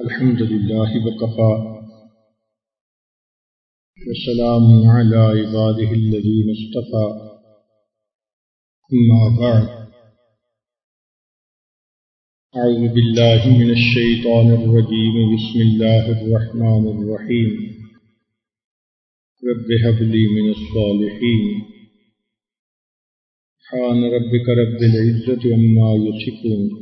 الحمد لله وكفى. وسلام على عباده الذين اصطفى. أما بعد. أعوذ بالله من الشيطان الرجيم. بسم الله الرحمن الرحيم. رب هب لي من الصالحين. حان ربك رب العزة عما يصفون.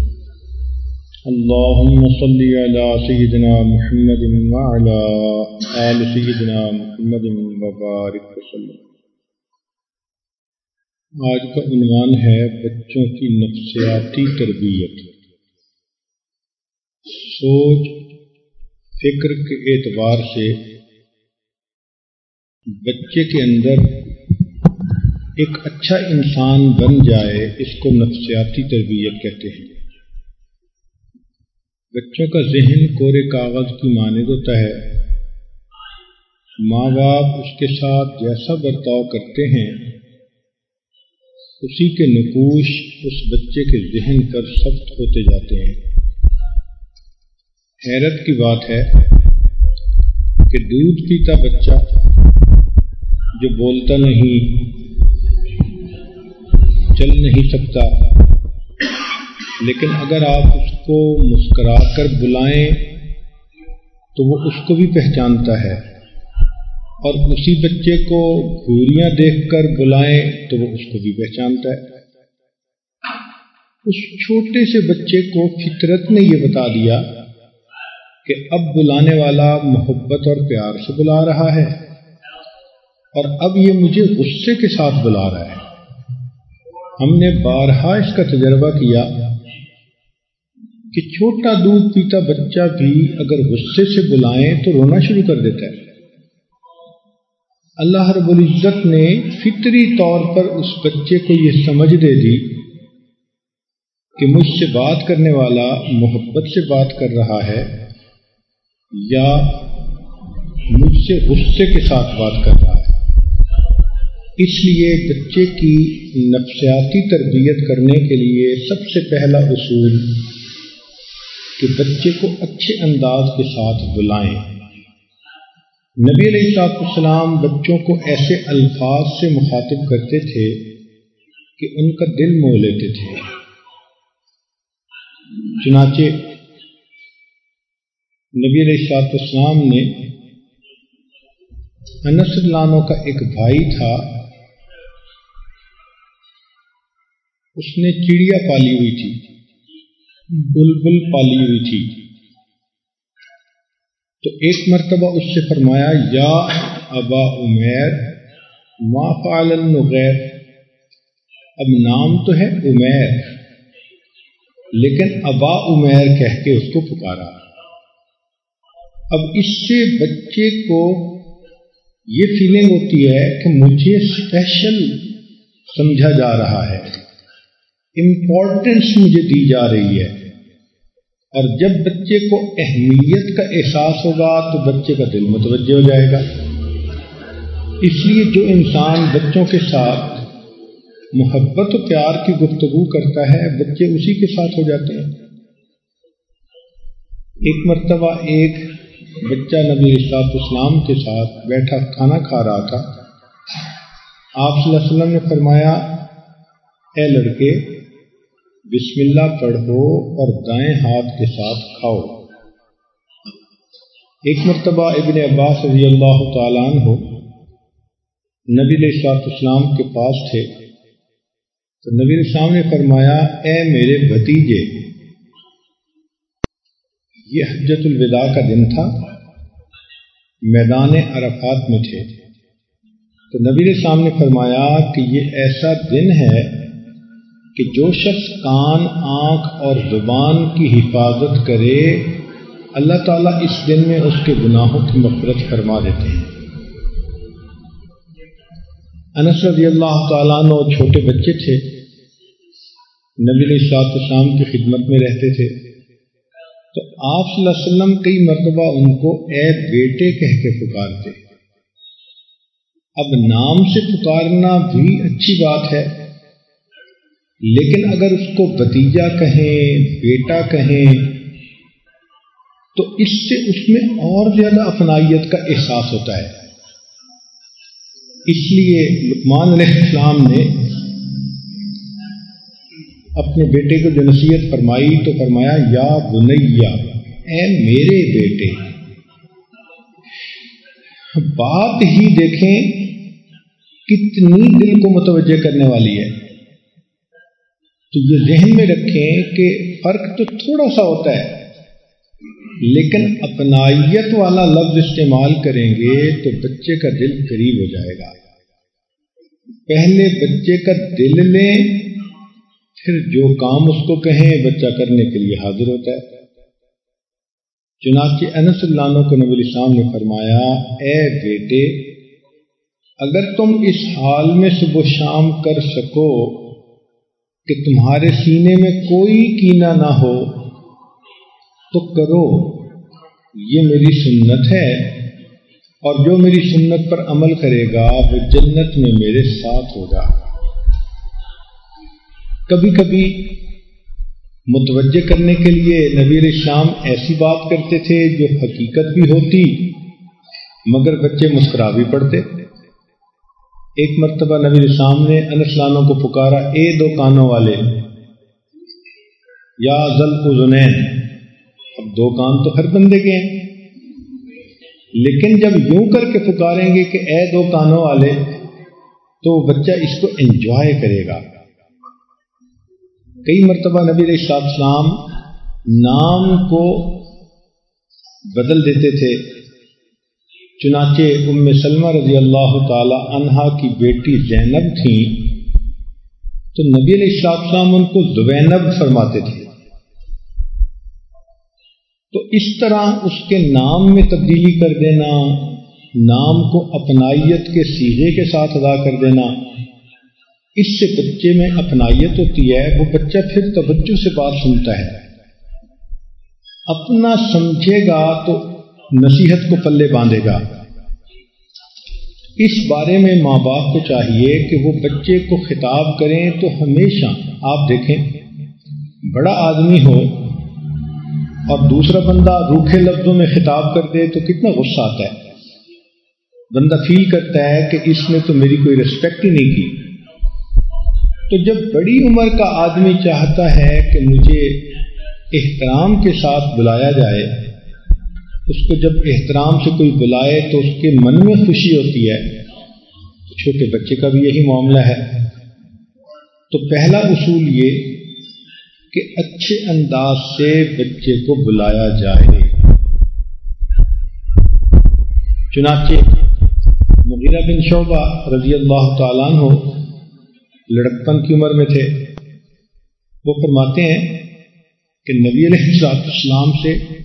اللهم صل على سيدنا محمد وعلى آل سيدنا محمد وبارك وسلم. آج کا عنوان ہے بچوں کی نفسیاتی تربیت. سوچ، فکر کے اعتبار سے بچے کے اندر ایک اچھا انسان بن جائے، اس کو نفسیاتی تربیت کہتے ہیں۔ بچوں کا ذہن کورے کاغذ کی مانند ہوتا ہے۔ ماں باپ اس کے ساتھ جیسا برتاؤ کرتے ہیں، اسی کے نقوش اس بچے کے ذہن پر سخت ہوتے جاتے ہیں۔ حیرت کی بات ہے کہ دودھ پیتا بچہ جو بولتا نہیں، چل نہیں سکتا۔ لیکن اگر آپ اس کو مسکرا کر بلائیں تو وہ اس کو بھی پہچانتا ہے اور اسی بچے کو گوریاں دیکھ کر بلائیں تو وہ اس کو بھی پہچانتا ہے۔ اس چھوٹے سے بچے کو فطرت نے یہ بتا دیا کہ اب بلانے والا محبت اور پیار سے بلا رہا ہے اور اب یہ مجھے غصے کے ساتھ بلا رہا ہے۔ ہم نے بارہا اس کا تجربہ کیا کہ چھوٹا دودھ پیتا بچہ بھی اگر غصے سے بلائیں تو رونا شروع کر دیتا ہے۔ اللہ رب العزت نے فطری طور پر اس بچے کو یہ سمجھ دے دی کہ مجھ سے بات کرنے والا محبت سے بات کر رہا ہے یا مجھ سے غصے کے ساتھ بات کر رہا ہے۔ اس لیے بچے کی نفسیاتی تربیت کرنے کے لیے سب سے پہلا اصول کہ بچے کو اچھے انداز کے ساتھ بلائیں۔ نبی علیہ صاحب السلام بچوں کو ایسے الفاظ سے مخاطب کرتے تھے کہ ان کا دل مو لیتے تھے۔ چنانچہ نبی علیہ صاحب السلام نے انس لانوں کا ایک بھائی تھا، اس نے چڑیا پالی ہوئی تھی۔ بلبل پالی ہوئی تھی۔ تو ایک مرتبہ اس سے فرمایا، یا ابا عمیر، ما فعل النغیر۔ اب نام تو ہے عمیر، لیکن ابا عمیر کہہ کے اس کو پکارا۔ اب اس سے بچے کو یہ فیلنگ ہوتی ہے کہ مجھے اسپیشل سمجھا جا رہا ہے امپورٹنس مجھے دی جا رہی ہے۔ اور جب بچے کو اہمیت کا احساس ہوگا تو بچے کا دل متوجہ ہو جائے گا۔ اس لیے جو انسان بچوں کے ساتھ محبت و پیار کی گفتگو کرتا ہے، بچے اسی کے ساتھ ہو جاتے ہیں۔ ایک مرتبہ ایک بچہ نبی اشاط اسلام کے ساتھ بیٹھا کھانا کھا رہا تھا۔ آپ صلی اللہ علیہ وسلم نے فرمایا، اے لڑکے بسم اللہ پڑھو اور دائیں ہاتھ کے ساتھ کھاؤ۔ ایک مرتبہ ابن عباس رضی اللہ تعالیٰ ہو نبی السلاط اسلام کے پاس تھے۔ تو نبی السلام نے فرمایا، اے میرے بھتیجے، یہ حجت الوداع کا دن تھا۔ میدان عرفات میں تھے۔ تو نبی السلام نے فرمایا کہ یہ ایسا دن ہے کہ جو شخص کان، آنکھ اور زبان کی حفاظت کرے، اللہ تعالیٰ اس دن میں اس کے گناہوں کی مفرت فرما دیتے ہیں۔ انس رضی اللہ تعالیٰ عنہ چھوٹے بچے تھے۔ نبی علیہ السلاط السلام کی خدمت میں رہتے تھے۔ تو آپ صلی اللہ علیہ وسلم کئی مرتبہ ان کو اے بیٹے کہہ کے پکارتے۔ اب نام سے پکارنا بھی اچھی بات ہے۔ لیکن اگر اس کو بتیجا کہیں، بیٹا کہیں، تو اس سے اس میں اور زیادہ اپنائیت کا احساس ہوتا ہے۔ اس لیے لکمان علیہ السلام نے اپنے بیٹے کو جو نصیحت فرمائی تو فرمایا، یا بنیا، اے میرے بیٹے، بات ہی دیکھیں کتنی دل کو متوجہ کرنے والی ہے۔ تو یہ ذہن میں رکھیں کہ فرق تو تھوڑا سا ہوتا ہے، لیکن اپنائیت والا لفظ استعمال کریں گے تو بچے کا دل قریب ہو جائے گا۔ پہلے بچے کا دل لیں، پھر جو کام اس کو کہیں بچہ کرنے کے لیے حاضر ہوتا ہے۔ چنانچہ انس اللہ کو نبی السلام نے فرمایا، اے بیٹے، اگر تم اس حال میں صبح شام کر سکو کہ تمہارے سینے میں کوئی کینا نہ ہو، تو کرو۔ یہ میری سنت ہے، اور جو میری سنت پر عمل کرے گا، وہ جنت میں میرے ساتھ ہوگا۔ کبھی کبھی متوجہ کرنے کے لیے نبیر شام ایسی بات کرتے تھے جو حقیقت بھی ہوتی، مگر بچے مسکرا بھی پڑتے۔ ایک مرتبہ نبی سامنے انسلانوں کو پکارا، اے دو کانوں والے۔ یا ذل زنین اب دو کان تو ہر بندے کے ہیں۔ لیکن جب یوں کر کے پکاریں گے کہ اے دو کانوں والے، تو بچہ اس کو انجوائے کرے گا۔ کئی مرتبہ نبی علیہ السلام نام کو بدل دیتے تھے۔ چنانچہ ام سلمہ رضی اللہ تعالی عنہا کی بیٹی زینب تھیں، تو نبی علیہ السلام ان کو زبینب فرماتے تھے۔ تو اس طرح اس کے نام میں تبدیلی کر دینا، نام کو اپنائیت کے سیغے کے ساتھ ادا کر دینا، اس سے بچے میں اپنائیت ہوتی ہے، وہ بچہ پھر توجہ سے بات سنتا ہے۔ اپنا سمجھے گا تو نصیحت کو پلے باندھے گا۔ اس بارے میں ماں باپ کو چاہیے کہ وہ بچے کو خطاب کریں تو ہمیشہ آپ دیکھیں۔ بڑا آدمی ہو اور دوسرا بندہ روکھے لفظوں میں خطاب کر دے تو کتنا غصہ آتا ہے۔ بندہ فیل کرتا ہے کہ اس نے تو میری کوئی رسپیکٹ ہی نہیں کی۔ تو جب بڑی عمر کا آدمی چاہتا ہے کہ مجھے احترام کے ساتھ بلایا جائے اس کو جب احترام سے کوئی بلائے تو اس کے من میں خوشی ہوتی ہے۔ چھوٹے بچے کا بھی یہی معاملہ ہے۔ تو پہلا اصول یہ کہ اچھے انداز سے بچے کو بلایا جائے۔ چنانچہ مغیرہ بن شعبہ رضی اللہ تعالیٰ ہو لڑکپن کی عمر میں تھے۔ وہ فرماتے ہیں کہ نبی علیہ السلام سے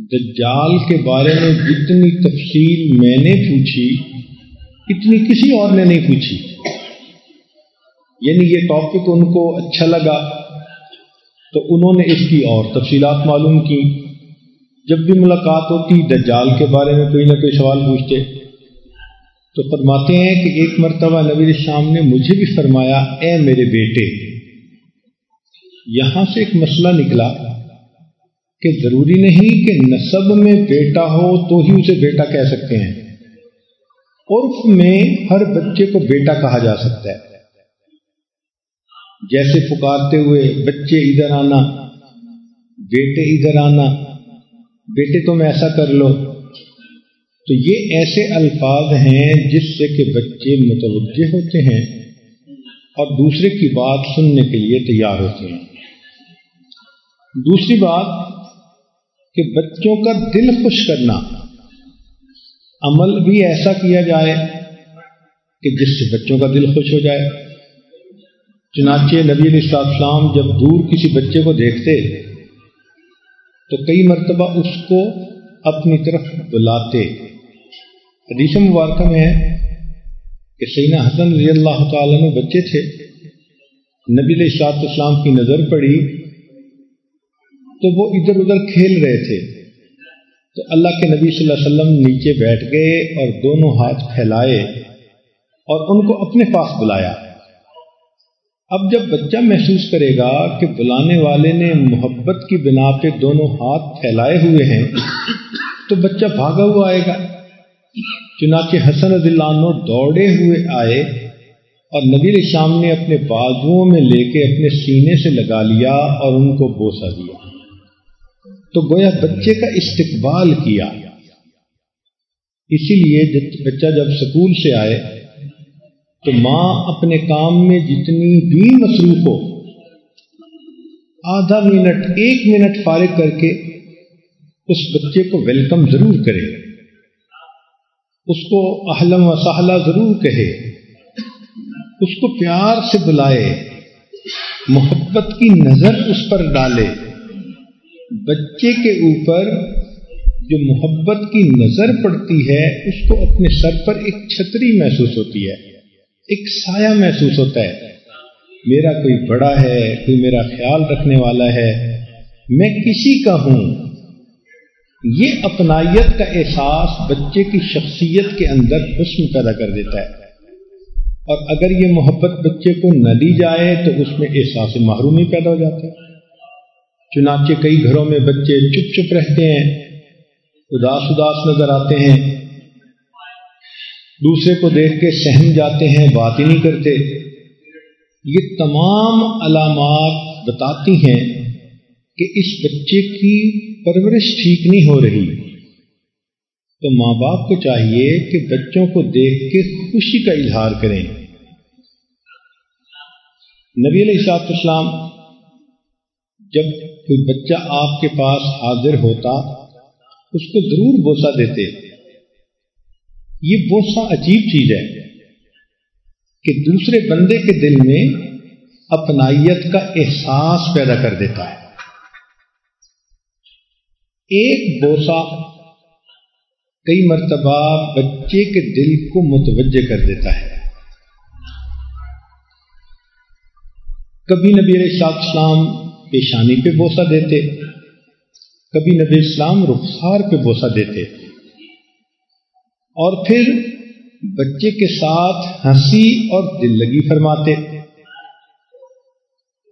دجال کے بارے میں جتنی تفصیل میں نے پوچھی، اتنی کسی اور نے نہیں پوچھی۔ یعنی یہ ٹاپک ان کو اچھا لگا۔ تو انہوں نے اس کی اور تفصیلات معلوم کی۔ جب بھی ملاقات ہوتی، دجال کے بارے میں کوئی نہ کوئی سوال پوچھتے۔ تو فرماتے ہیں کہ ایک مرتبہ نبی شام نے مجھے بھی فرمایا، اے میرے بیٹے، یہاں سے ایک مسئلہ نکلا۔ کہ ضروری نہیں کہ نصب میں بیٹا ہو تو ہی اسے بیٹا کہہ سکتے ہیں۔ عرف میں ہر بچے کو بیٹا کہا جا سکتا ہے۔ جیسے پکارتے ہوئے بچے ادھر آنا، بیٹے ادھر آنا، بیٹے تم ایسا کر لو۔ تو یہ ایسے الفاظ ہیں جس سے کہ بچے متوجہ ہوتے ہیں اور دوسرے کی بات سننے کے لیے تیار ہوتے ہیں۔ دوسری بات کہ بچوں کا دل خوش کرنا۔ عمل بھی ایسا کیا جائے کہ جس سے بچوں کا دل خوش ہو جائے۔ چنانچہ نبی علیہ السلام جب دور کسی بچے کو دیکھتے تو کئی مرتبہ اس کو اپنی طرف بلاتے۔ حدیث مبارکہ میں ہے کہ سینا حسن رضی اللہ تعالیٰ میں بچے تھے۔ نبی علیہ اسلام کی نظر پڑی تو وہ ادھر ادھر کھیل رہے تھے۔ تو اللہ کے نبی صلی اللہ علیہ وسلم نیچے بیٹھ گئے اور دونوں ہاتھ پھیلائے اور ان کو اپنے پاس بلایا۔ اب جب بچہ محسوس کرے گا کہ بلانے والے نے محبت کی بنا پہ دونوں ہاتھ پھیلائے ہوئے ہیں، تو بچہ بھاگا ہوا آئے گا۔ چنانچہ حسن رضی اللہ عنہ دوڑے ہوئے آئے اور نبی شام نے اپنے بازوؤں میں لے کے اپنے سینے سے لگا لیا اور ان کو بوسا دیا۔ تو گویا بچے کا استقبال کیا۔ اسی لیے بچہ جب سکول سے آئے، تو ماں اپنے کام میں جتنی بھی مصروف ہو، آدھا منٹ، ایک منٹ فارغ کر کے اس بچے کو ویلکم ضرور کرے۔ اس کو اہلم و سہلا ضرور کہے۔ اس کو پیار سے بلائے۔ محبت کی نظر اس پر ڈالے۔ بچے کے اوپر جو محبت کی نظر پڑتی ہے، اس کو اپنے سر پر ایک چھتری محسوس ہوتی ہے، ایک سایہ محسوس ہوتا ہے۔ میرا کوئی بڑا ہے، کوئی میرا خیال رکھنے والا ہے، میں کسی کا ہوں۔ یہ اپنائیت کا احساس بچے کی شخصیت کے اندر حسن پیدا کر دیتا ہے۔ اور اگر یہ محبت بچے کو نہ دی جائے، تو اس میں احساس محرومی پیدا ہو جاتا ہے۔ چنانچہ کئی گھروں میں بچے چپ چپ رہتے ہیں، اداس اداس نظر آتے ہیں۔ دوسرے کو دیکھ کے سہم جاتے ہیں، بات ہی نہیں کرتے۔ یہ تمام علامات بتاتی ہیں کہ اس بچے کی پرورش ٹھیک نہیں ہو رہی۔ تو ماں باپ کو چاہیے کہ بچوں کو دیکھ کے خوشی کا اظہار کریں۔ نبی علیہ صاحب اسلام جب کوئی بچہ آپ کے پاس حاضر ہوتا، اس کو ضرور بوسا دیتے۔ یہ بہت سا عجیب چیز ہے کہ دوسرے بندے کے دل میں اپنائیت کا احساس پیدا کر دیتا ہے۔ ایک بوسا کئی مرتبہ بچے کے دل کو متوجہ کر دیتا ہے۔ کبھی نبی علیہ صاحب اسلام پیشانی پہ بوسا دیتے، کبھی نبی اسلام رخسار پہ بوسا دیتے۔ اور پھر بچے کے ساتھ ہنسی اور دل لگی فرماتے۔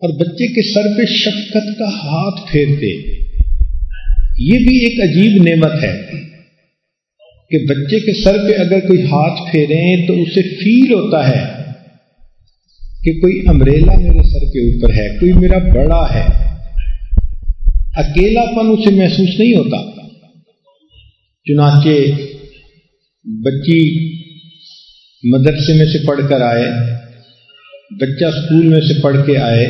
اور بچے کے سر پہ شفقت کا ہاتھ پھیرتے۔ یہ بھی ایک عجیب نعمت ہے کہ بچے کے سر پہ اگر کوئی ہاتھ پھیریں تو اسے فیل ہوتا ہے۔ کہ کوئی امریلا میرے سر کے اوپر ہے، کوئی میرا بڑا ہے۔ اکیلا پن اسے محسوس نہیں ہوتا۔ چنانچہ بچی مدرسے میں سے پڑھ کر آئے، بچہ اسکول میں سے پڑھ کے آئے،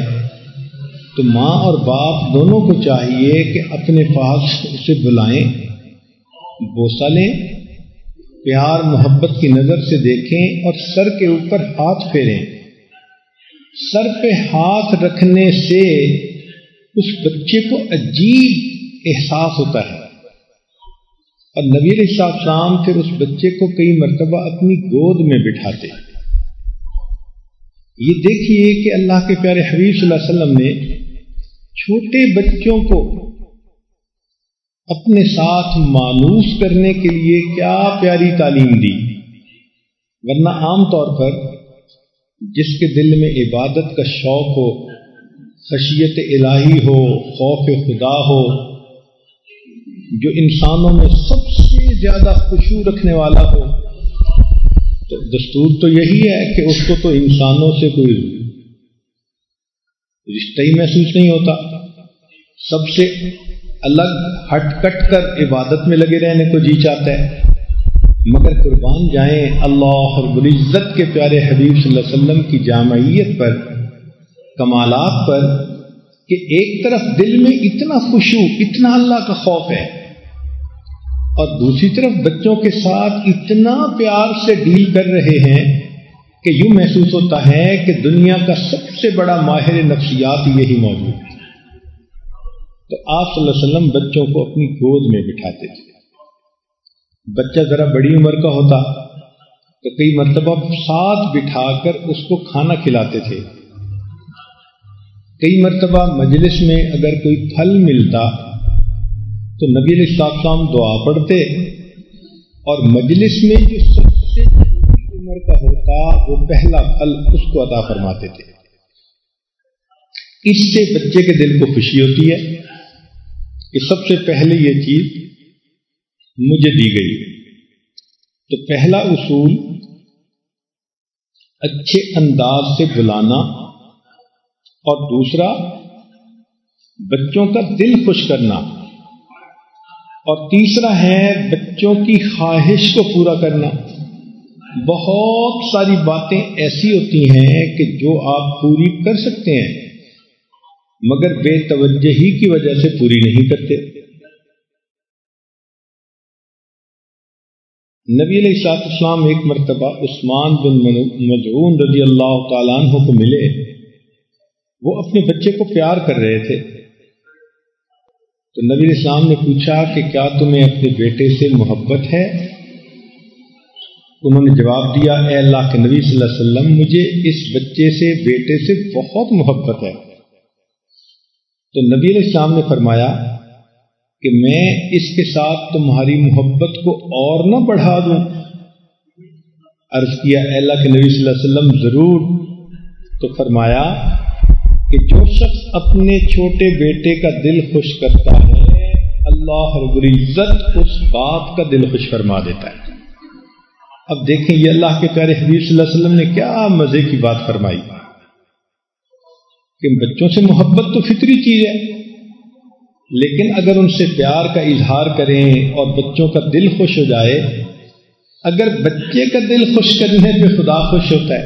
تو ماں اور باپ دونوں کو چاہیے کہ اپنے پاس اسے بلائیں بوسا لیں، پیار، محبت کی نظر سے دیکھیں اور سر کے اوپر ہاتھ پھیریں۔ سر پہ ہاتھ رکھنے سے اس بچے کو عجیب احساس ہوتا ہے۔ اور نبی صاحب شام پھر اس بچے کو کئی مرتبہ اپنی گود میں بٹھاتے۔ یہ دیکھیے کہ اللہ کے پیارے حبیب صلی اللہ علیہ وسلم نے چھوٹے بچوں کو اپنے ساتھ مانوس کرنے کے لیے کیا پیاری تعلیم دی۔ ورنہ عام طور پر جس کے دل میں عبادت کا شوق ہو، خشیت الہی ہو، خوف خدا ہو، جو انسانوں میں سب سے زیادہ خوشبو رکھنے والا ہو۔ تو دستور تو یہی ہے کہ اس کو تو انسانوں سے کوئی رشتہ ہی محسوس نہیں ہوتا۔ سب سے الگ ہٹ کٹ کر عبادت میں لگے رہنے کو جی چاہتا ہے۔ مگر قربان جائیں اللہ اور العزت کے پیارے حبیب صلی اللہ علیہ وسلم کی جامعیت پر، کمالات پر، کہ ایک طرف دل میں اتنا خوشو اتنا اللہ کا خوف ہے، اور دوسری طرف بچوں کے ساتھ اتنا پیار سے ڈیل کر رہے ہیں کہ یوں محسوس ہوتا ہے کہ دنیا کا سب سے بڑا ماہر نفسیات یہی موجود ہے۔ تو آپ صلی اللہ علیہ وسلم بچوں کو اپنی گود میں بٹھاتے تھے۔ بچہ ذرا بڑی عمر کا ہوتا تو کئی مرتبہ ساتھ بٹھا کر اس کو کھانا کھلاتے تھے۔ کئی مرتبہ مجلس میں اگر کوئی پھل ملتا تو نبی علیہ السلام دعا پڑھتے اور مجلس میں جو سب سے عمر کا ہوتا وہ پہلا پھل اس کو عطا فرماتے تھے۔ اس سے بچے کے دل کو خوشی ہوتی ہے کہ سب سے پہلے یہ چیز مجھے دی گئی۔ تو پہلا اصول، اچھے انداز سے بلانا اور دوسرا، بچوں کا دل خوش کرنا۔ اور تیسرا ہے، بچوں کی خواہش کو پورا کرنا۔ بہت ساری باتیں ایسی ہوتی ہیں کہ جو آپ پوری کر سکتے ہیں، مگر بے توجہی کی وجہ سے پوری نہیں کرتے۔ نبی علیہ سات اسلام ایک مرتبہ عثمان بن مضعون رضی اللہ تعالیٰ عنہ کو ملے۔ وہ اپنے بچے کو پیار کر رہے تھے۔ تو نبی اسلام نے پوچھا کہ کیا تمہیں اپنے بیٹے سے محبت ہے؟ انہوں نے جواب دیا، اے اللہ کے نبی صلی اللہ علیہ وسلم، مجھے اس بچے سے، بیٹے سے بہت محبت ہے۔ تو نبی علیہ السلام نے فرمایا کہ میں اس کے ساتھ تمہاری محبت کو اور نہ بڑھا دوں۔ عرض کیا اللہ کے نبی صلی اللہ علیہ وسلم، ضرور۔ تو فرمایا کہ جو شخص اپنے چھوٹے بیٹے کا دل خوش کرتا ہے، اللہ رب العزت اس باپ کا دل خوش فرما دیتا ہے۔ اب دیکھیں، یہ اللہ کے پیارے حبیب صلی اللہ علیہ وسلم نے کیا مزے کی بات فرمائی۔ کہ بچوں سے محبت تو فطری چیز ہے۔ لیکن اگر ان سے پیار کا اظہار کریں اور بچوں کا دل خوش ہو جائے، اگر بچے کا دل خوش کرنے پہ خدا خوش ہوتا ہے،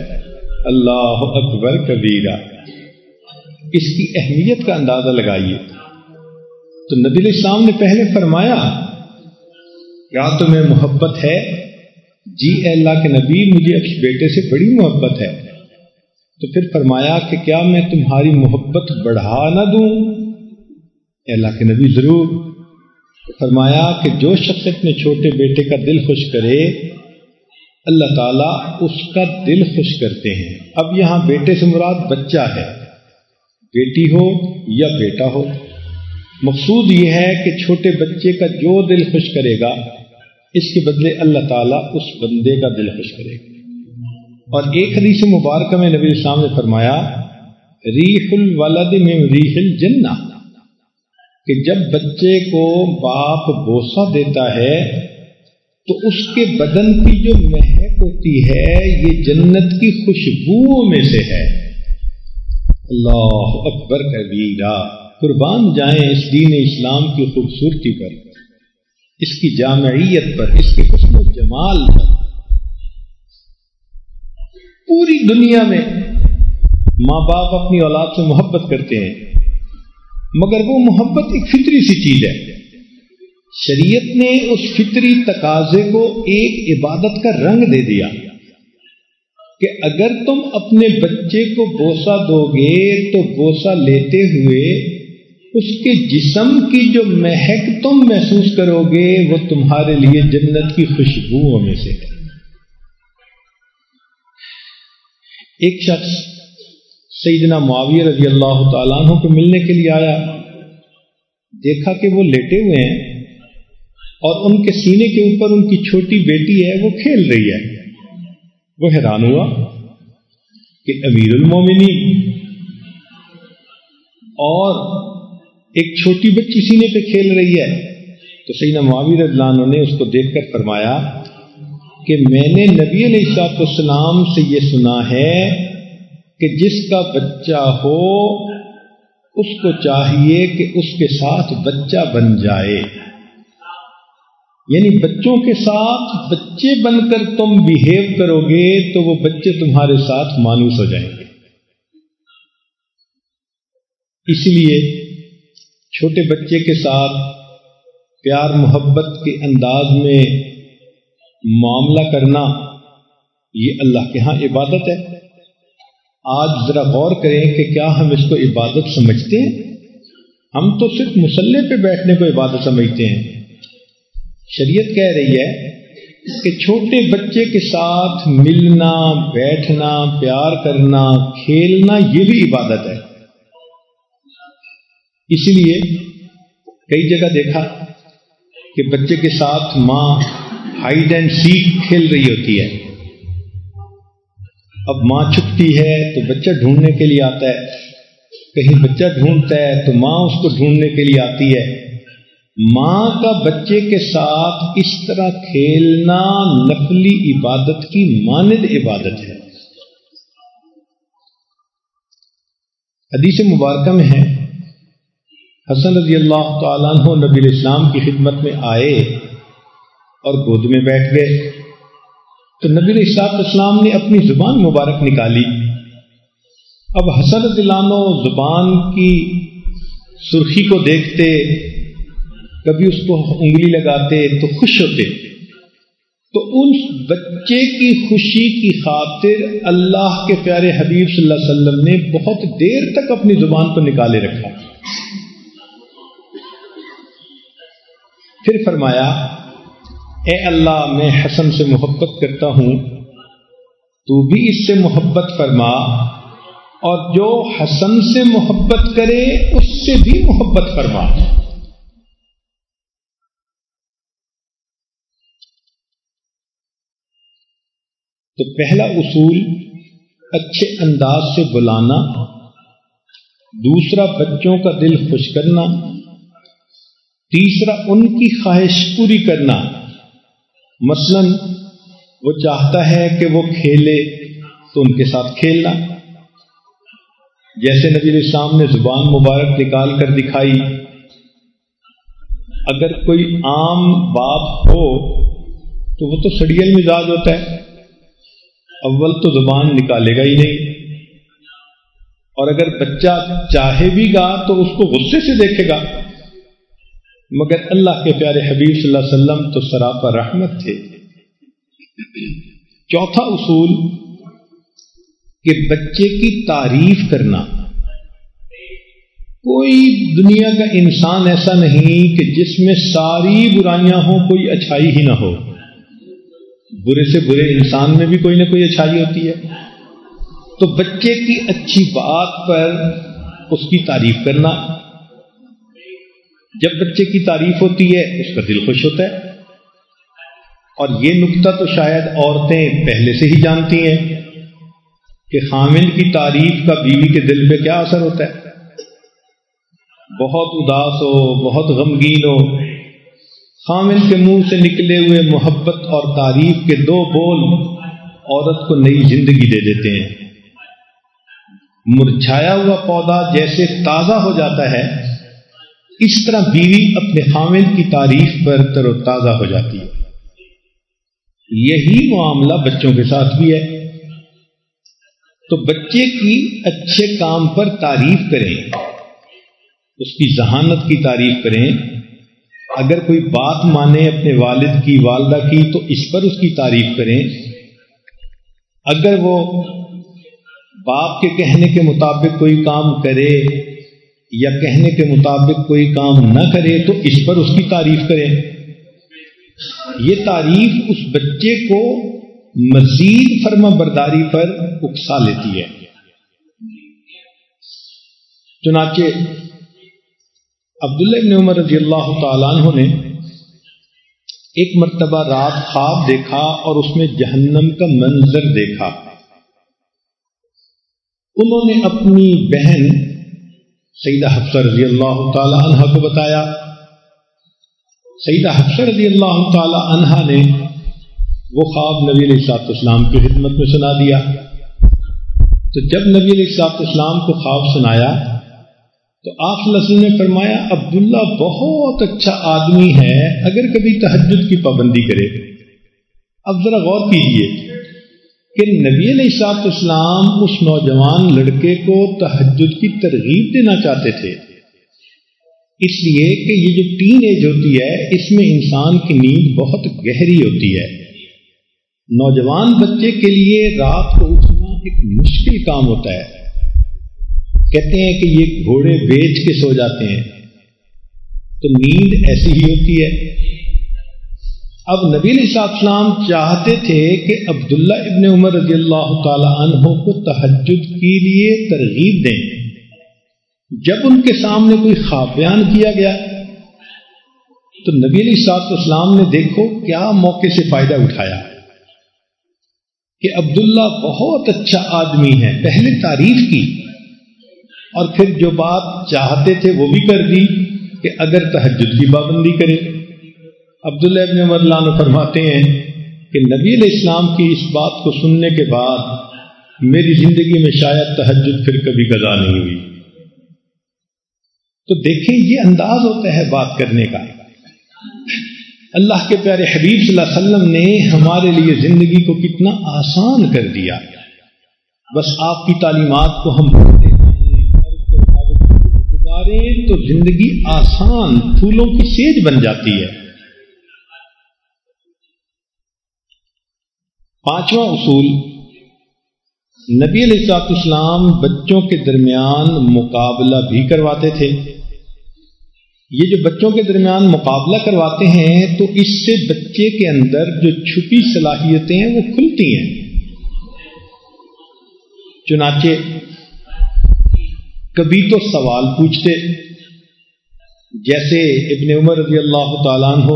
اللہ اکبر کبیرہ۔ اس کی اہمیت کا اندازہ لگائیے۔ تو نبی السلام نے پہلے فرمایا کیا تمہیں محبت ہے جی اے اللہ کے نبی، مجھے اپنے بیٹے سے بڑی محبت ہے۔ تو پھر فرمایا کہ کیا میں تمہاری محبت بڑھا نہ دوں؟ اللہ کے نبی ضرور فرمایا کہ جو شخص اپنے چھوٹے بیٹے کا دل خوش کرے، اللہ تعالیٰ اس کا دل خوش کرتے ہیں۔ اب یہاں بیٹے سے مراد بچہ ہے۔ بیٹی ہو یا بیٹا ہو۔ مقصود یہ ہے کہ چھوٹے بچے کا جو دل خوش کرے گا، اس کے بدلے اللہ تعالیٰ اس بندے کا دل خوش کرے گا۔ اور ایک حدیث مبارکہ میں نبی السلام نے فرمایا، ریح الولد میں ریح الجنہ۔ کہ جب بچے کو باپ بوسا دیتا ہے، تو اس کے بدن کی جو مہک ہوتی ہے، یہ جنت کی خوشبو میں سے ہے۔ اللہ اکبر کبیرہ قربان جائیں اس دین اسلام کی خوبصورتی پر، اس کی جامعیت پر، اس کے حسن و جمال پر۔ پوری دنیا میں ماں باپ اپنی اولاد سے محبت کرتے ہیں۔ مگر وہ محبت ایک فطری سی چیز ہے۔ شریعت نے اس فطری تقاضے کو ایک عبادت کا رنگ دے دیا کہ اگر تم اپنے بچے کو بوسا دو گے تو بوسا لیتے ہوئے اس کے جسم کی جو مہک تم محسوس کرو گے وہ تمہارے لیے جنت کی خوشبو میں سے ہے۔ ایک شخص سیدنا معاویہ رضی اللہ تعالیٰ عنہ کو ملنے کے لیے آیا۔ دیکھا کہ وہ لیٹے ہوئے ہیں اور ان کے سینے کے اوپر ان کی چھوٹی بیٹی ہے، وہ کھیل رہی ہے۔ وہ حیران ہوا کہ امیر المومنی اور ایک چھوٹی بچی سینے پہ کھیل رہی ہے۔ تو سیدنا معاویر عنہ نے اس کو دیکھ کر فرمایا کہ میں نے نبی علیہ السلام سے یہ سنا ہے کہ جس کا بچہ ہو، اس کو چاہیے کہ اس کے ساتھ بچہ بن جائے۔ یعنی بچوں کے ساتھ بچے بن کر تم بیہیو کرو گے تو وہ بچے تمہارے ساتھ مانوس ہو جائیں گے۔ اس لیے چھوٹے بچے کے ساتھ پیار محبت کے انداز میں معاملہ کرنا، یہ اللہ کے ہاں عبادت ہے۔ آج ذرا غور کریں کہ کیا ہم اس کو عبادت سمجھتے ہیں؟ ہم تو صرف مسلح پہ بیٹھنے کو عبادت سمجھتے ہیں۔ شریعت کہہ رہی ہے کہ چھوٹے بچے کے ساتھ ملنا، بیٹھنا، پیار کرنا، کھیلنا یہ بھی عبادت ہے۔ اسی لیے کئی جگہ دیکھا کہ بچے کے ساتھ ماں ہائڈ اینڈ سیک کھیل رہی ہوتی ہے۔ اب ماں چھپتی ہے تو بچہ ڈھونڈنے کے لیے آتا ہے۔ کہیں بچہ ڈھونڈتا ہے تو ماں اس کو ڈھونڈنے کے لیے آتی ہے۔ ماں کا بچے کے ساتھ اس طرح کھیلنا نقلی عبادت کی ماند عبادت ہے۔ حدیث مبارکہ میں ہے۔ حسن رضی اللہ تعالیٰ عنہ نبی الاسلام کی خدمت میں آئے اور گود میں بیٹھ گئے۔ تو نبی السلاط اسلام نے اپنی زبان مبارک نکالی۔ اب حسن دلانو زبان کی سرخی کو دیکھتے، کبھی اس کو انگلی لگاتے تو خوش ہوتے۔ تو ان بچے کی خوشی کی خاطر اللہ کے پیارے حبیب صلی اللہ علیہ وسلم نے بہت دیر تک اپنی زبان کو نکالے رکھا۔ پھر فرمایا اے اللہ، میں حسن سے محبت کرتا ہوں، تو بھی اس سے محبت فرما، اور جو حسن سے محبت کرے، اس سے بھی محبت فرما۔ تو پہلا اصول، اچھے انداز سے بلانا، دوسرا، بچوں کا دل خوش کرنا، تیسرا، ان کی خواہش پوری کرنا۔ مثلا وہ چاہتا ہے کہ وہ کھیلے تو ان کے ساتھ کھیلنا۔ جیسے نبی السلام نے زبان مبارک نکال کر دکھائی، اگر کوئی عام باپ ہو تو وہ تو سڑیل مزاج ہوتا ہے۔ اول تو زبان نکالے گا ہی نہیں۔ اور اگر بچہ چاہے بھی گا تو اس کو غصے سے دیکھے گا۔ مگر اللہ کے پیارے حبیب صلی اللہ علیہ وسلم تو سراپا رحمت تھے۔ چوتھا اصول کہ بچے کی تعریف کرنا۔ کوئی دنیا کا انسان ایسا نہیں کہ جس میں ساری برائیاں ہوں، کوئی اچھائی ہی نہ ہو۔ برے سے برے انسان میں بھی کوئی نہ کوئی اچھائی ہوتی ہے۔ تو بچے کی اچھی بات پر اس کی تعریف کرنا۔ جب بچے کی تعریف ہوتی ہے، اس کا دل خوش ہوتا ہے۔ اور یہ نقطہ تو شاید عورتیں پہلے سے ہی جانتی ہیں کہ خامن کی تعریف کا بیوی کے دل پہ کیا اثر ہوتا ہے۔ بہت اداس ہو، بہت غمگین ہو۔ خامن کے منہ سے نکلے ہوئے محبت اور تعریف کے دو بول عورت کو نئی زندگی دے دیتے ہیں۔ مرجھایا ہوا پودا جیسے تازہ ہو جاتا ہے اس طرح بیوی اپنے خامن کی تعریف پر تر و تازہ ہو جاتی ہے۔ یہی معاملہ بچوں کے ساتھ بھی ہے۔ تو بچے کی اچھے کام پر تعریف کریں۔ اس کی ذہانت کی تعریف کریں۔ اگر کوئی بات مانے اپنے والد کی، والدہ کی، تو اس پر اس کی تعریف کریں۔ اگر وہ باپ کے کہنے کے مطابق کوئی کام کرے یا کہنے کے مطابق کوئی کام نہ کرے تو اس پر اس کی تعریف کریں یہ تعریف اس بچے کو مزید فرما برداری پر اکسا لیتی ہے۔ چنانچہ عبداللہ ابن عمر رضی اللہ تعالیٰ عنہ نے ایک مرتبہ رات خواب دیکھا اور اس میں جہنم کا منظر دیکھا۔ انہوں نے اپنی بہن سیدہ حفصہ رضی اللہ تعالی عنہ کو بتایا۔ سیدہ حفصہ رضی اللہ تعالی عنہ نے وہ خواب نبی علیہ السلاط اسلام کی خدمت میں سنا دیا۔ تو جب نبی علیہ السلاط اسلام کو خواب سنایا تو آپ نے فرمایا، عبداللہ بہت اچھا آدمی ہے، اگر کبھی تحجد کی پابندی کرے۔ اب ذرا غور کیجیے کہ نبی علیہ السلاط اسلام اس نوجوان لڑکے کو تحجد کی ترغیب دینا چاہتے تھے۔ اس لیے کہ یہ جو ٹین ایج ہوتی ہے، اس میں انسان کی نیند بہت گہری ہوتی ہے۔ نوجوان بچے کے لیے رات کو اٹھنا ایک مشکل کام ہوتا ہے۔ کہتے ہیں کہ یہ گھوڑے بیچ کے سو جاتے ہیں۔ تو نیند ایسی ہی ہوتی ہے۔ اب نبی علیہ السلام چاہتے تھے کہ عبداللہ ابن عمر رضی اللہ تعالی عنہ کو تحجد کے لیے ترغیب دیں۔ جب ان کے سامنے کوئی خواب بیان کیا گیا، تو نبی علیہ السلاط اسلام نے دیکھو کیا موقع سے فائدہ اٹھایا کہ عبداللہ بہت اچھا آدمی ہے، پہلے تعریف کی اور پھر جو بات چاہتے تھے وہ بھی کر دی کہ اگر تحجد کی پابندی کرے۔ عبداللہ ابن عمر اللہ فرماتے ہیں کہ نبی علیہ السلام کی اس بات کو سننے کے بعد میری زندگی میں شاید تحجد پھر کبھی گزا نہیں ہوئی۔ تو دیکھیں یہ انداز ہوتا ہے بات کرنے کا۔ اللہ کے پیارے حبیب صلی اللہ علیہ وسلم نے ہمارے لیے زندگی کو کتنا آسان کر دیا۔ بس آپ کی تعلیمات کو ہم پڑھتے گزاریں تو زندگی آسان، پھولوں کی سیج بن جاتی ہے۔ پانچواں اصول، نبی علیہ السلاط اسلام بچوں کے درمیان مقابلہ بھی کرواتے تھے۔ یہ جو بچوں کے درمیان مقابلہ کرواتے ہیں، تو اس سے بچے کے اندر جو چھپی صلاحیتیں ہیں، وہ کھلتی ہیں۔ چنانچہ، کبھی تو سوال پوچھتے، جیسے ابن عمر رضی اللہ تعالیٰ عنہ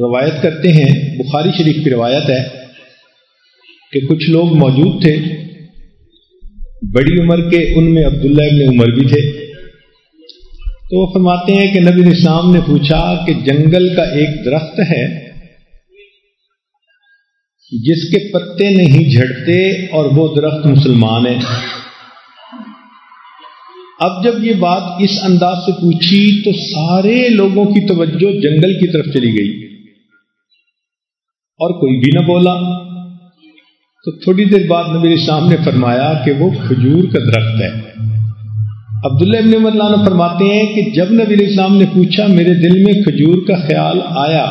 روایت کرتے ہیں، بخاری شریف کی روایت ہے۔ کہ کچھ لوگ موجود تھے۔ بڑی عمر کے ان میں عبداللہ ابن عمر بھی تھے۔ تو وہ فرماتے ہیں کہ نبی نظام نے پوچھا کہ جنگل کا ایک درخت ہے جس کے پتے نہیں جھڑتے اور وہ درخت مسلمان ہے۔ اب جب یہ بات اس انداز سے پوچھی تو سارے لوگوں کی توجہ جنگل کی طرف چلی گئی اور کوئی بھی نہ بولا۔ تو تھوڑی دیر بعد نبی شام نے فرمایا کہ وہ کھجور کا درخت ہے۔ عبداللہ ابن اللہ نے فرماتے ہیں کہ جب نبی السلام نے پوچھا، میرے دل میں کھجور کا خیال آیا۔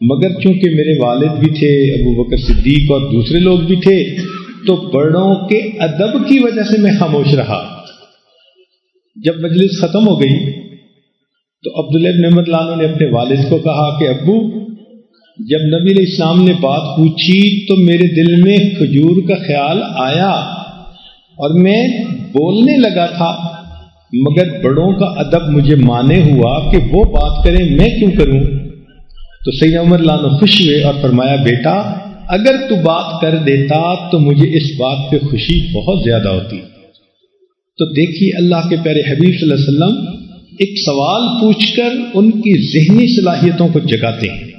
مگر چونکہ میرے والد بھی تھے، ابو بکر صدیق اور دوسرے لوگ بھی تھے، تو بڑوں کے ادب کی وجہ سے میں خاموش رہا۔ جب مجلس ختم ہو گئی تو عبداللہ ابن اللہ نے اپنے والد کو کہا کہ ابو جب نبی علیہ السلام نے بات پوچھی تو میرے دل میں کھجور کا خیال آیا اور میں بولنے لگا تھا، مگر بڑوں کا ادب مجھے مانے ہوا کہ وہ بات کریں، میں کیوں کروں؟ تو سید عمر لانو خوش ہوئے اور فرمایا، بیٹا، اگر تو بات کر دیتا تو مجھے اس بات پہ خوشی بہت زیادہ ہوتی۔ تو دیکھیے، اللہ کے پیارے حبیب صلی اللہ علیہ وسلم ایک سوال پوچھ کر ان کی ذہنی صلاحیتوں کو جگاتے ہیں۔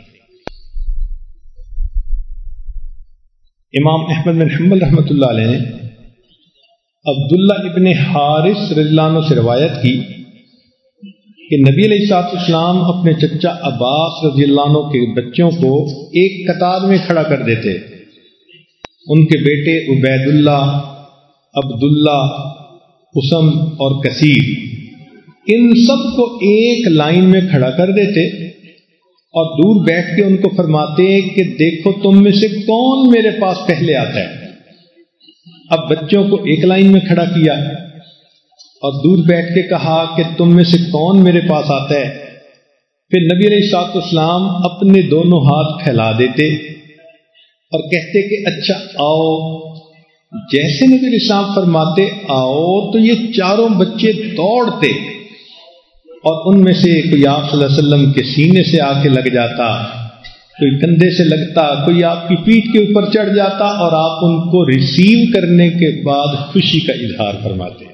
امام احمد بن حمل رحمۃ اللہ علیہ نے عبداللہ ابن حارث رضی اللہ عنہ سے روایت کی کہ نبی علیہ سات اسلام اپنے چچا عباس رضی اللہ عنہ کے بچوں کو ایک قطار میں کھڑا کر دیتے۔ ان کے بیٹے عبید اللہ عبداللہ حسم اور کثیر، ان سب کو ایک لائن میں کھڑا کر دیتے۔ اور دور بیٹھ کے ان کو فرماتے کہ دیکھو تم میں سے کون میرے پاس پہلے آتا ہے۔ اب بچوں کو ایک لائن میں کھڑا کیا اور دور بیٹھ کے کہا کہ تم میں سے کون میرے پاس آتا ہے۔ پھر نبی علیہ سات اسلام اپنے دونوں ہاتھ پھیلا دیتے اور کہتے کہ اچھا آؤ۔ جیسے نبی علیہ السلام فرماتے، آؤ تو یہ چاروں بچے دوڑتے۔ اور ان میں سے کوئی آپ صلی اللہ علیہ وسلم کے سینے سے آ کے لگ جاتا، کوئی کندھے سے لگتا، کوئی آپ کی پیٹ کے اوپر چڑھ جاتا اور آپ ان کو ریسیو کرنے کے بعد خوشی کا اظہار فرماتے۔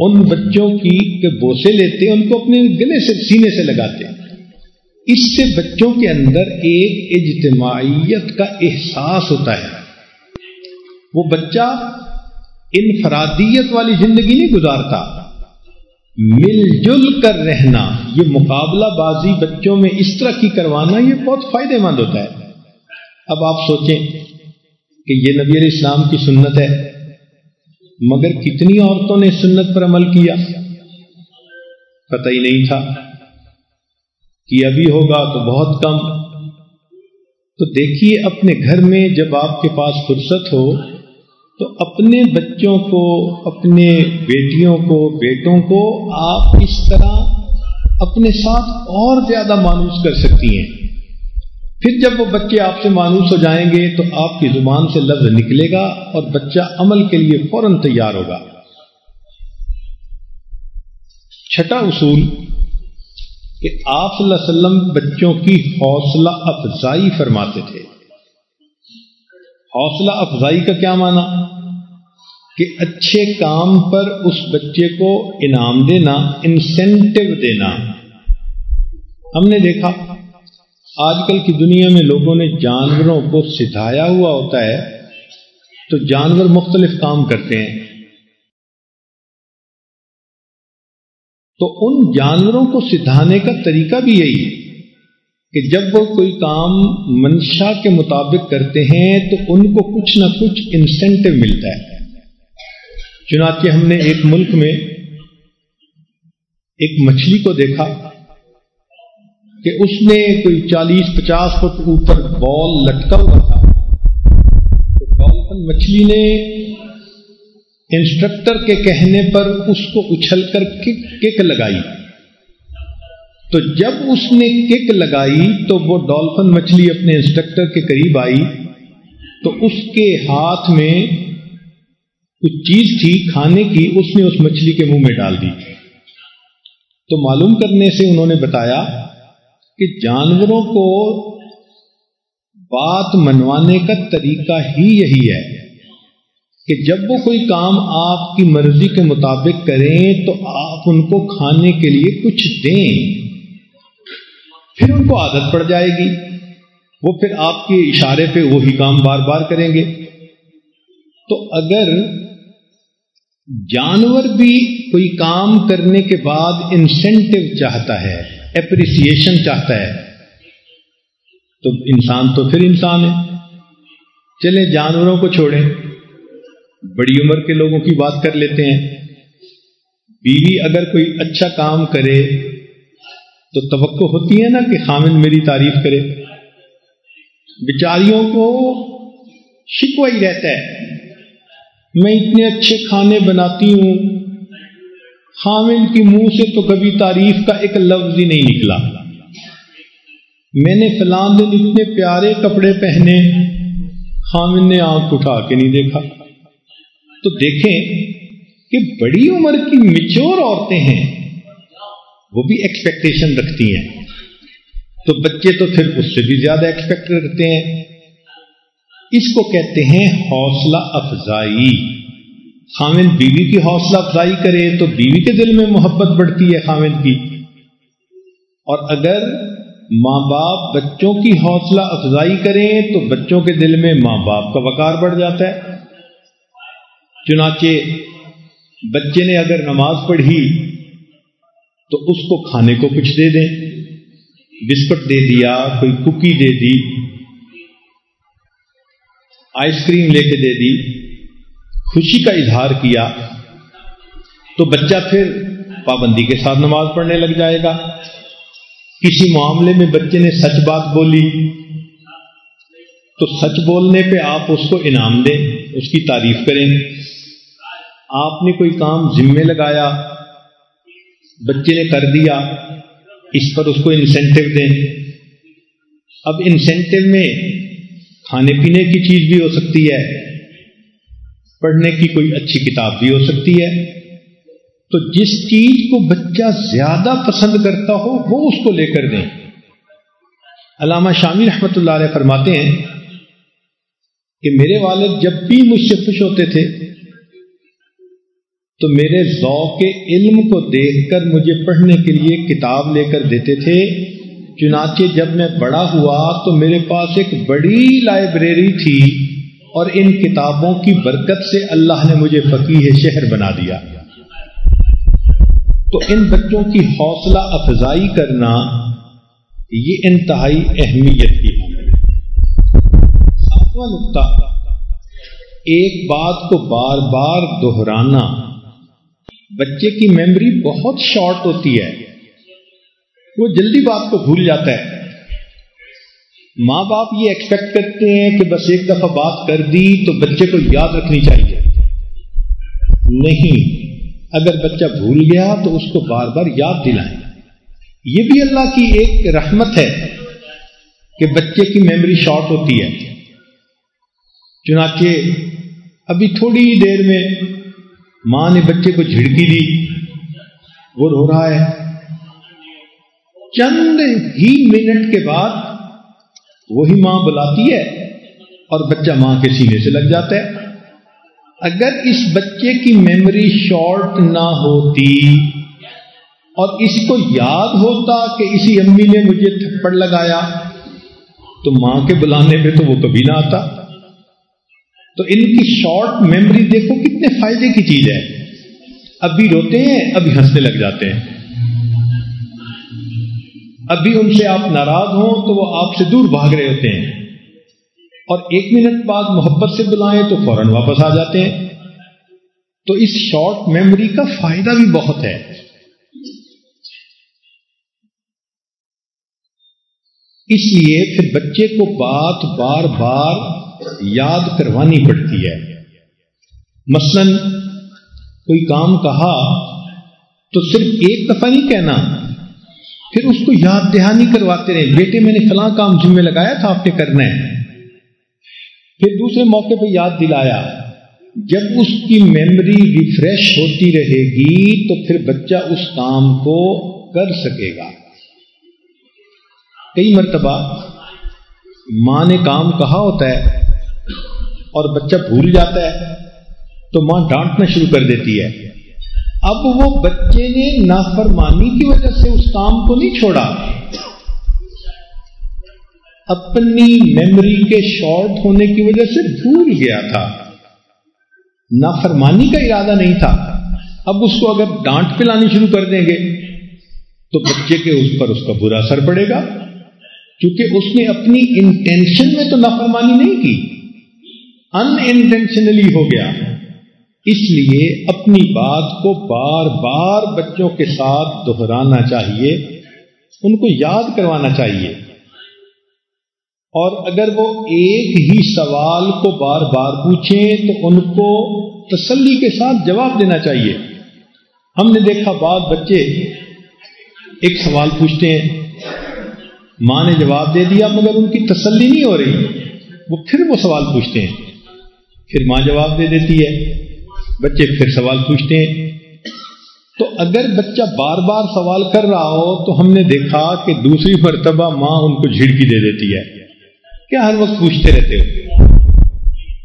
ان بچوں کی بوسے لیتے، ان کو اپنے گلے سے، سینے سے لگاتے۔ اس سے بچوں کے اندر ایک اجتماعیت کا احساس ہوتا ہے۔ وہ بچہ انفرادیت والی زندگی نہیں گزارتا۔ مل جل کر رہنا، یہ مقابلہ بازی بچوں میں اس طرح کی کروانا، یہ بہت فائدے مند ہوتا ہے۔ اب آپ سوچیں کہ یہ نبی علیہ السلام کی سنت ہے، مگر کتنی عورتوں نے سنت پر عمل کیا؟ پتہ ہی نہیں تھا۔ کہ ابھی ہوگا تو بہت کم۔ تو دیکھیے اپنے گھر میں جب آپ کے پاس فرصت ہو تو اپنے بچوں کو، اپنے بیٹیوں کو، بیٹوں کو آپ اس طرح اپنے ساتھ اور زیادہ مانوس کر سکتی ہیں۔ پھر جب وہ بچے آپ سے مانوس ہو جائیں گے تو آپ کی زبان سے لفظ نکلے گا اور بچہ عمل کے لیے فوراً تیار ہوگا۔ چھٹا اصول کہ آپ صلی اللہ علیہ وسلم بچوں کی حوصلہ افزائی فرماتے تھے۔ حوصلہ افزائی کا کیا معنی؟ کہ اچھے کام پر اس بچے کو انعام دینا انسینٹو دینا۔ ہم نے دیکھا، آج کل کی دنیا میں لوگوں نے جانوروں کو سدھایا ہوا ہوتا ہے، تو جانور مختلف کام کرتے ہیں۔ تو ان جانوروں کو سدھانے کا طریقہ بھی یہی ہے۔ کہ جب وہ کوئی کام منشا کے مطابق کرتے ہیں تو ان کو کچھ نہ کچھ انسینٹو ملتا ہے۔ چنانچہ ہم نے ایک ملک میں ایک مچھلی کو دیکھا کہ اس نے کوئی چالیس پچاس فٹ اوپر بال لٹکا ہوا تھا۔ تو ڈالفن مچھلی نے انسٹرکٹر کے کہنے پر اس کو اچھل کر کک لگائی۔ تو جب اس نے کک لگائی تو وہ ڈالفن مچھلی اپنے انسٹرکٹر کے قریب آئی تو اس کے ہاتھ میں کچھ چیز تھی کھانے کی، اس نے اس مچھلی کے منہ میں ڈال دی۔ تو معلوم کرنے سے انہوں نے بتایا کہ جانوروں کو بات منوانے کا طریقہ ہی یہی ہے کہ جب وہ کوئی کام آپ کی مرضی کے مطابق کریں تو آپ ان کو کھانے کے لیے کچھ دیں۔ پھر ان کو عادت پڑ جائے گی۔ وہ پھر آپ کے اشارے پہ وہی کام بار بار کریں گے۔ تو اگر جانور بھی کوئی کام کرنے کے بعد انسینٹو چاہتا ہے اپریسیشن چاہتا ہے، تو انسان تو پھر انسان ہے۔ چلیں جانوروں کو چھوڑیں۔ بڑی عمر کے لوگوں کی بات کر لیتے ہیں۔ بیوی اگر کوئی اچھا کام کرے تو توقع ہوتی ہے نا کہ خامن میری تعریف کرے۔ بیچاریوں کو شکوا ہی رہتا ہے۔ میں اتنے اچھے کھانے بناتی ہوں۔ خامن کی منہ سے تو کبھی تعریف کا ایک لفظ ہی نہیں نکلا۔ میں نے فلاں دن اتنے پیارے کپڑے پہنے۔ خامن نے آنکھ اٹھا کے نہیں دیکھا۔ تو دیکھیں کہ بڑی عمر کی مچور عورتیں ہیں۔ وہ بھی ایکسپیکٹیشن رکھتی ہیں۔ تو بچے تو پھر اس سے بھی زیادہ ایکسپیکٹ کرتے ہیں۔ اس کو کہتے ہیں حوصلہ افزائی۔ خامد بیوی کی حوصلہ افزائی کرے تو بیوی کے دل میں محبت بڑھتی ہے خامد کی۔ اور اگر ماں باپ بچوں کی حوصلہ افزائی کریں تو بچوں کے دل میں ماں باپ کا وقار بڑھ جاتا ہے۔ چنانچہ بچے نے اگر نماز پڑھی تو اس کو کھانے کو کچھ دے دیں۔ بسکٹ دے دیا، کوئی کوکی دے دی، آئس کریم لے کے دے دی، خوشی کا اظہار کیا۔ تو بچہ پھر پابندی کے ساتھ نماز پڑھنے لگ جائے گا۔ کسی معاملے میں بچے نے سچ بات بولی۔ تو سچ بولنے پہ آپ اس کو انعام دیں، اس کی تعریف کریں۔ آپ نے کوئی کام ذمے لگایا؟ بچے نے کر دیا، اس پر اس کو انسینٹو دیں۔ اب انسینٹو میں کھانے پینے کی چیز بھی ہو سکتی ہے، پڑھنے کی کوئی اچھی کتاب بھی ہو سکتی ہے۔ تو جس چیز کو بچہ زیادہ پسند کرتا ہو، وہ اس کو لے کر دیں۔ علامہ شامی رحمت اللہ علیہ فرماتے ہیں کہ میرے والد جب بھی مجھ سے خوش ہوتے تھے تو میرے ذوق علم کو دیکھ کر مجھے پڑھنے کے لیے کتاب لے کر دیتے تھے۔ چنانچہ جب میں بڑا ہوا تو میرے پاس ایک بڑی لائبریری تھی اور ان کتابوں کی برکت سے اللہ نے مجھے فقیر شہر بنا دیا۔ تو ان بچوں کی حوصلہ افزائی کرنا یہ انتہائی اہمیت کی ساتواں نقطہ، ایک بات کو بار بار دہرانا۔ بچے کی میموری بہت شارٹ ہوتی ہے۔ وہ جلدی بات کو بھول جاتا ہے۔ ماں باپ یہ ایکسپیکٹ کرتے ہیں کہ بس ایک دفعہ بات کر دی تو بچے کو یاد رکھنی چاہیے۔ نہیں، اگر بچہ بھول گیا تو اس کو بار بار یاد دلائیں۔ یہ بھی اللہ کی ایک رحمت ہے کہ بچے کی میموری شارٹ ہوتی ہے۔ چنانچہ ابھی تھوڑی دیر میں ماں نے بچے کو جھڑکی دی۔ وہ رو رہا ہے۔ چند ہی منٹ کے بعد وہی ماں بلاتی ہے اور بچہ ماں کے سینے سے لگ جاتا ہے۔ اگر اس بچے کی میموری شارٹ نہ ہوتی اور اس کو یاد ہوتا کہ اسی امی نے مجھے تھپڑ لگایا تو ماں کے بلانے پہ تو وہ کبھی نہ آتا۔ تو ان کی شارٹ میموری دیکھو کتنے فائدے کی چیز ہے۔ ابھی روتے ہیں، ابھی ہنسنے لگ جاتے ہیں۔ ابھی ان سے آپ ناراض ہوں تو وہ آپ سے دور بھاگ رہے ہوتے ہیں۔ اور ایک منٹ بعد محبت سے بلائیں تو فوراً واپس آ جاتے ہیں۔ تو اس شارٹ میموری کا فائدہ بھی بہت ہے۔ اس لیے پھر بچے کو بات بار بار یاد کروانی پڑتی ہے۔ مثلا کوئی کام کہا تو صرف ایک دفعہ نہیں کہنا، پھر اس کو یاد دہانی کرواتے رہے، بیٹے میں نے فلاں کام ذمہ لگایا تھا آپ نے کرنا ہے پھر دوسرے موقع پہ یاد دلایا، جب اس کی میموری ریفریش ہوتی رہے گی تو پھر بچہ اس کام کو کر سکے گا۔ کئی مرتبہ ماں نے کام کہا ہوتا ہے اور بچہ بھول جاتا ہے تو ماں ڈانٹنا شروع کر دیتی ہے۔ اب وہ بچے نے نافرمانی کی وجہ سے اس کام کو نہیں چھوڑا۔ اپنی میموری کے شارٹ ہونے کی وجہ سے بھول گیا تھا۔ نافرمانی کا ارادہ نہیں تھا۔ اب اس کو اگر ڈانٹ پلانی شروع کر دیں گے تو بچے کے اس پر اس کا برا اثر پڑے گا۔ کیونکہ اس نے اپنی انٹینشن میں تو نافرمانی نہیں کی۔ ان انٹینشنلی ہو گیا۔ اس لیے اپنی بات کو بار بار بچوں کے ساتھ دہرانا چاہیے، ان کو یاد کروانا چاہیے۔ اور اگر وہ ایک ہی سوال کو بار بار پوچھیں تو ان کو تسلی کے ساتھ جواب دینا چاہیے۔ ہم نے دیکھا بعض بچے ایک سوال پوچھتے ہیں، ماں نے جواب دے دیا مگر ان کی تسلی نہیں ہو رہی، وہ پھر وہ سوال پوچھتے ہیں۔ پھر ماں جواب دے دیتی ہے، بچے پھر سوال پوچھتے ہیں۔ تو اگر بچہ بار بار سوال کر رہا ہو، تو ہم نے دیکھا کہ دوسری مرتبہ ماں ان کو جھڑکی دے دیتی ہے۔ کیا ہر وقت پوچھتے رہتے ہو؟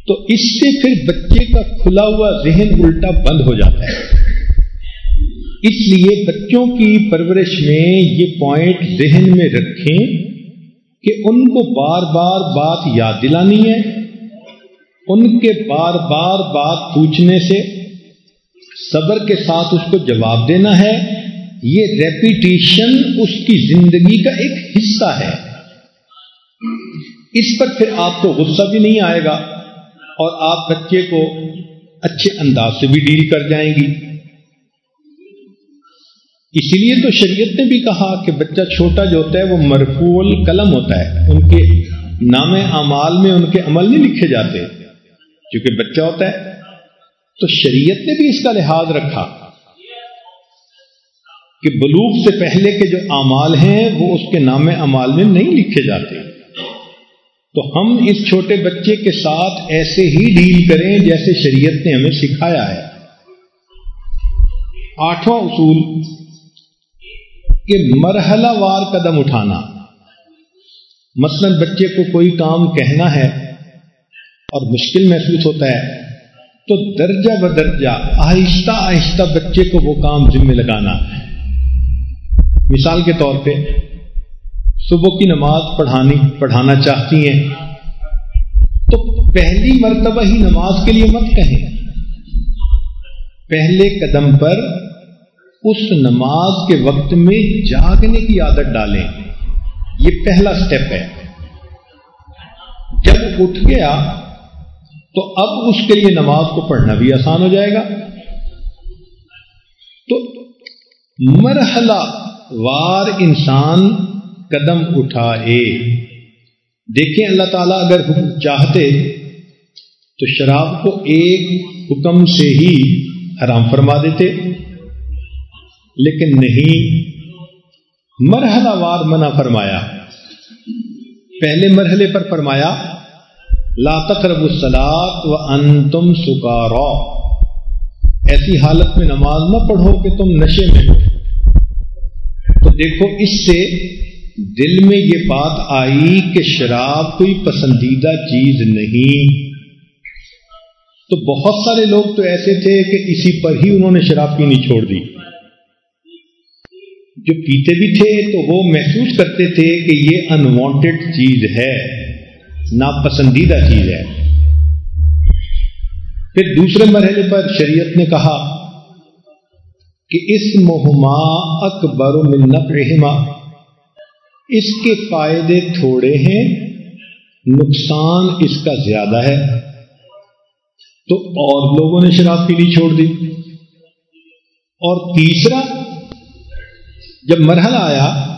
تو اس سے پھر بچے کا کھلا ہوا ذہن الٹا بند ہو جاتا ہے۔ اس لیے بچوں کی پرورش میں یہ پوائنٹ ذہن میں رکھیں کہ ان کو بار بار بات یاد دلانی ہے۔ ان کے بار بار بات پوچھنے سے صبر کے ساتھ اس کو جواب دینا ہے، یہ ریپیٹیشن اس کی زندگی کا ایک حصہ ہے۔ اس پر پھر آپ کو غصہ بھی نہیں آئے گا اور آپ بچے کو اچھے انداز سے بھی ڈیل کر جائیں گی۔ اسی لیے تو شریعت نے بھی کہا کہ بچہ چھوٹا جو ہوتا ہے وہ مرفوع قلم ہوتا ہے۔ ان کے نام اعمال میں ان کے عمل نہیں لکھے جاتے۔ کیونکہ بچہ ہوتا ہے، تو شریعت نے بھی اس کا لحاظ رکھا کہ بلوغ سے پہلے کے جو اعمال ہیں، وہ اس کے نام اعمال میں نہیں لکھے جاتے۔ تو ہم اس چھوٹے بچے کے ساتھ ایسے ہی ڈیل کریں جیسے شریعت نے ہمیں سکھایا ہے۔ آٹھواں اصول، کہ مرحلہ وار قدم اٹھانا۔ مثلا بچے کو کوئی کام کہنا ہے اور مشکل محسوس ہوتا ہے، تو درجہ بدرجہ، آہستہ آہستہ بچے کو وہ کام ذمہ لگانا۔ مثال کے طور پہ، صبح کی نماز پڑھانی، پڑھانا چاہتی ہیں، تو پہلی مرتبہ ہی نماز کے لیے مت کہیں۔ پہلے قدم پر اس نماز کے وقت میں جاگنے کی عادت ڈالیں۔ یہ پہلا سٹیپ ہے۔ جب اٹھ گیا تو اب اس کے لیے نماز کو پڑھنا بھی آسان ہو جائے گا۔ تو مرحلہ وار انسان قدم اٹھائے۔ دیکھیں اللہ تعالیٰ اگر چاہتے تو شراب کو ایک حکم سے ہی حرام فرما دیتے، لیکن نہیں، مرحلہ وار منع فرمایا۔ پہلے مرحلے پر فرمایا لا تقرب الصلاۃ و انتم سکارا ایسی حالت میں نماز نہ پڑھو کہ تم نشے میں ہو. تو دیکھو، اس سے دل میں یہ بات آئی کہ شراب کوئی پسندیدہ چیز نہیں. تو بہت سارے لوگ تو ایسے تھے کہ اسی پر ہی انہوں نے شراب پینی چھوڑ دی. جو پیتے بھی تھے تو وہ محسوس کرتے تھے کہ یہ انوانٹیڈ چیز ہے. ناپسندیدہ چیز ہے۔ پھر دوسرے مرحلے پر شریعت نے کہا کہ اس مہما اکبر منت رہما اس کے فائدے تھوڑے ہیں، نقصان اس کا زیادہ ہے۔ تو اور لوگوں نے شراب پینی چھوڑ دی۔ اور تیسرا، جب مرحلہ آیا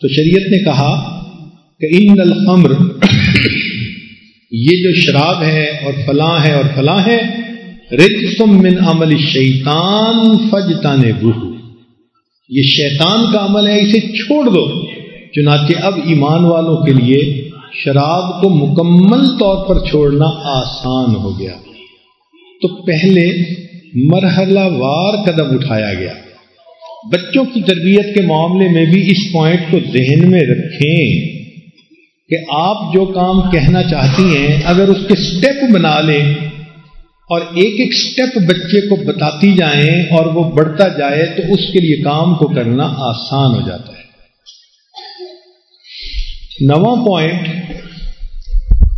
تو شریعت نے کہا کہ ان الخمر یہ جو شراب ہے اور فلاں ہے اور فلاں ہے رتسم من عمل شیطان فجتان بہ یہ شیطان کا عمل ہے، اسے چھوڑ دو۔ چنانچہ اب ایمان والوں کے لیے شراب کو مکمل طور پر چھوڑنا آسان ہو گیا۔ تو پہلے مرحلہ وار قدم اٹھایا گیا۔ بچوں کی تربیت کے معاملے میں بھی اس پوائنٹ کو ذہن میں رکھیں۔ کہ آپ جو کام کہنا چاہتی ہیں، اگر اس کے سٹیپ بنا لیں اور ایک ایک سٹیپ بچے کو بتاتی جائیں اور وہ بڑھتا جائے، تو اس کے لیے کام کو کرنا آسان ہو جاتا ہے۔ نواں پوائنٹ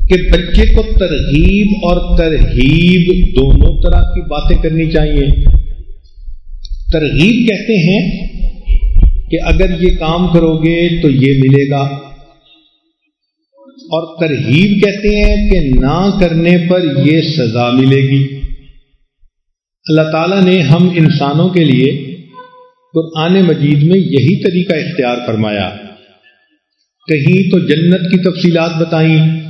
کہ بچے کو ترغیب اور ترغیب دونوں طرح کی باتیں کرنی چاہیے۔ ترغیب کہتے ہیں کہ اگر یہ کام کرو گے تو یہ ملے گا۔ اور ترغیب کہتے ہیں کہ نہ کرنے پر یہ سزا ملے گی۔ اللہ تعالیٰ نے ہم انسانوں کے لیے قرآن مجید میں یہی طریقہ اختیار فرمایا۔ کہیں تو جنت کی تفصیلات بتائیں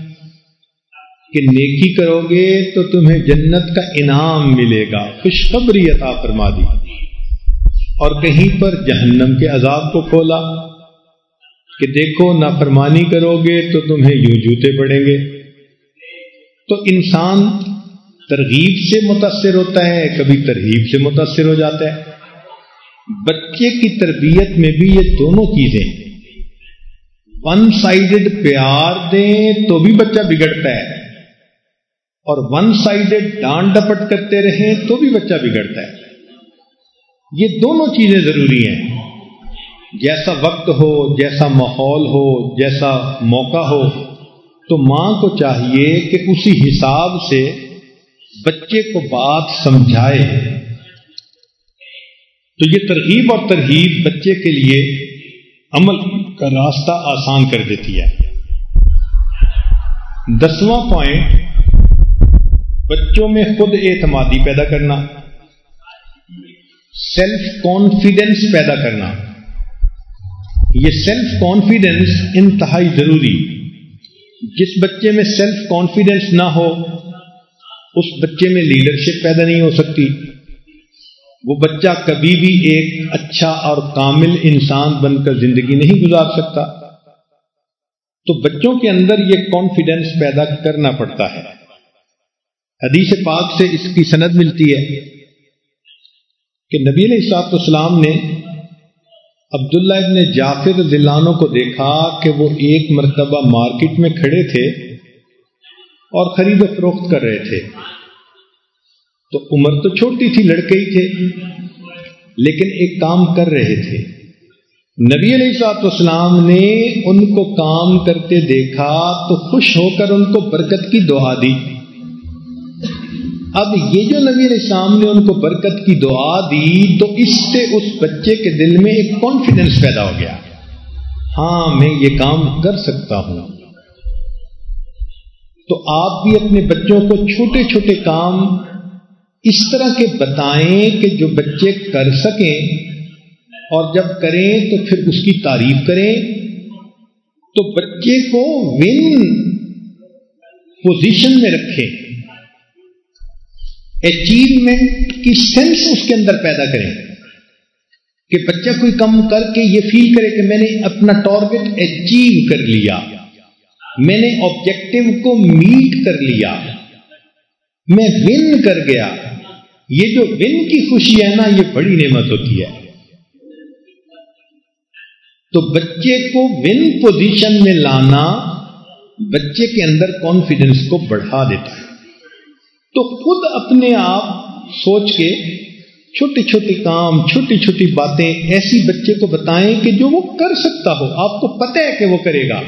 کہ نیکی کرو گے تو تمہیں جنت کا انعام ملے گا۔ خوشخبری عطا فرما دی۔ اور کہیں پر جہنم کے عذاب کو کھولا۔ کہ دیکھو، نافرمانی کرو گے تو تمہیں یوں جوتے پڑیں گے۔ تو انسان ترغیب سے متاثر ہوتا ہے، کبھی ترغیب سے متاثر ہو جاتا ہے۔ بچے کی تربیت میں بھی یہ دونوں چیزیں ون سائڈڈ پیار دیں تو بھی بچہ بگڑتا ہے۔ اور ون سائڈڈ ڈانٹ ڈپٹ کرتے رہیں تو بھی بچہ بگڑتا ہے۔ یہ دونوں چیزیں ضروری ہیں۔ جیسا وقت ہو، جیسا ماحول ہو، جیسا موقع ہو، تو ماں کو چاہیے کہ اسی حساب سے بچے کو بات سمجھائے۔ تو یہ ترغیب اور ترغیب بچے کے لیے عمل کا راستہ آسان کر دیتی ہے۔ دسواں پوائنٹ، بچوں میں خود اعتمادی پیدا کرنا سیلف کانفیڈینس پیدا کرنا۔ یہ سیلف کانفیڈینس انتہائی ضروری۔ جس بچے میں سیلف کانفیڈینس نہ ہو، اس بچے میں لیڈرشپ پیدا نہیں ہو سکتی۔ وہ بچہ کبھی بھی ایک اچھا اور کامل انسان بن کر زندگی نہیں گزار سکتا۔ تو بچوں کے اندر یہ کانفیڈینس پیدا کرنا پڑتا ہے۔ حدیث پاک سے اس کی سند ملتی ہے کہ نبی علیہ صاحب اسلام نے عبداللہ ابن جعفر دلانوں کو دیکھا کہ وہ ایک مرتبہ مارکیٹ میں کھڑے تھے اور خرید و فروخت کر رہے تھے۔ تو عمر تو چھوٹی تھی، لڑکے ہی تھے۔ لیکن ایک کام کر رہے تھے۔ نبی علیہ صاحب اسلام نے ان کو کام کرتے دیکھا تو خوش ہو کر ان کو برکت کی دعا دی۔ اب یہ جو نبی علیہ السلام نے ان کو برکت کی دعا دی، تو اس سے اس بچے کے دل میں ایک کانفیڈنس پیدا ہو گیا۔ ہاں میں یہ کام کر سکتا ہوں۔ تو آپ بھی اپنے بچوں کو چھوٹے چھوٹے کام اس طرح کے بتائیں کہ جو بچے کر سکیں اور جب کریں تو پھر اس کی تعریف کریں۔ تو بچے کو ون پوزیشن میں رکھیں۔ اچیومنٹ کی سینس اس کے اندر پیدا کریں کہ بچہ کوئی کم کر کے یہ فیل کرے کہ میں نے اپنا ٹارگیٹ اچیو کر لیا۔ میں نے آبجیکٹو کو میٹ کر لیا۔ میں ون کر گیا۔ یہ جو ون کی خوشی ہے نا، یہ بڑی نعمت ہوتی ہے۔ تو بچے کو ون پوزیشن میں لانا بچے کے اندر کانفیڈنس کو بڑھا دیتا ہے۔ تو خود اپنے آپ سوچ کے چھوٹی چھوٹی کام، چھوٹی چھوٹی باتیں ایسی بچے کو بتائیں کہ جو وہ کر سکتا ہو، آپ کو پتہ ہے کہ وہ کرے گا۔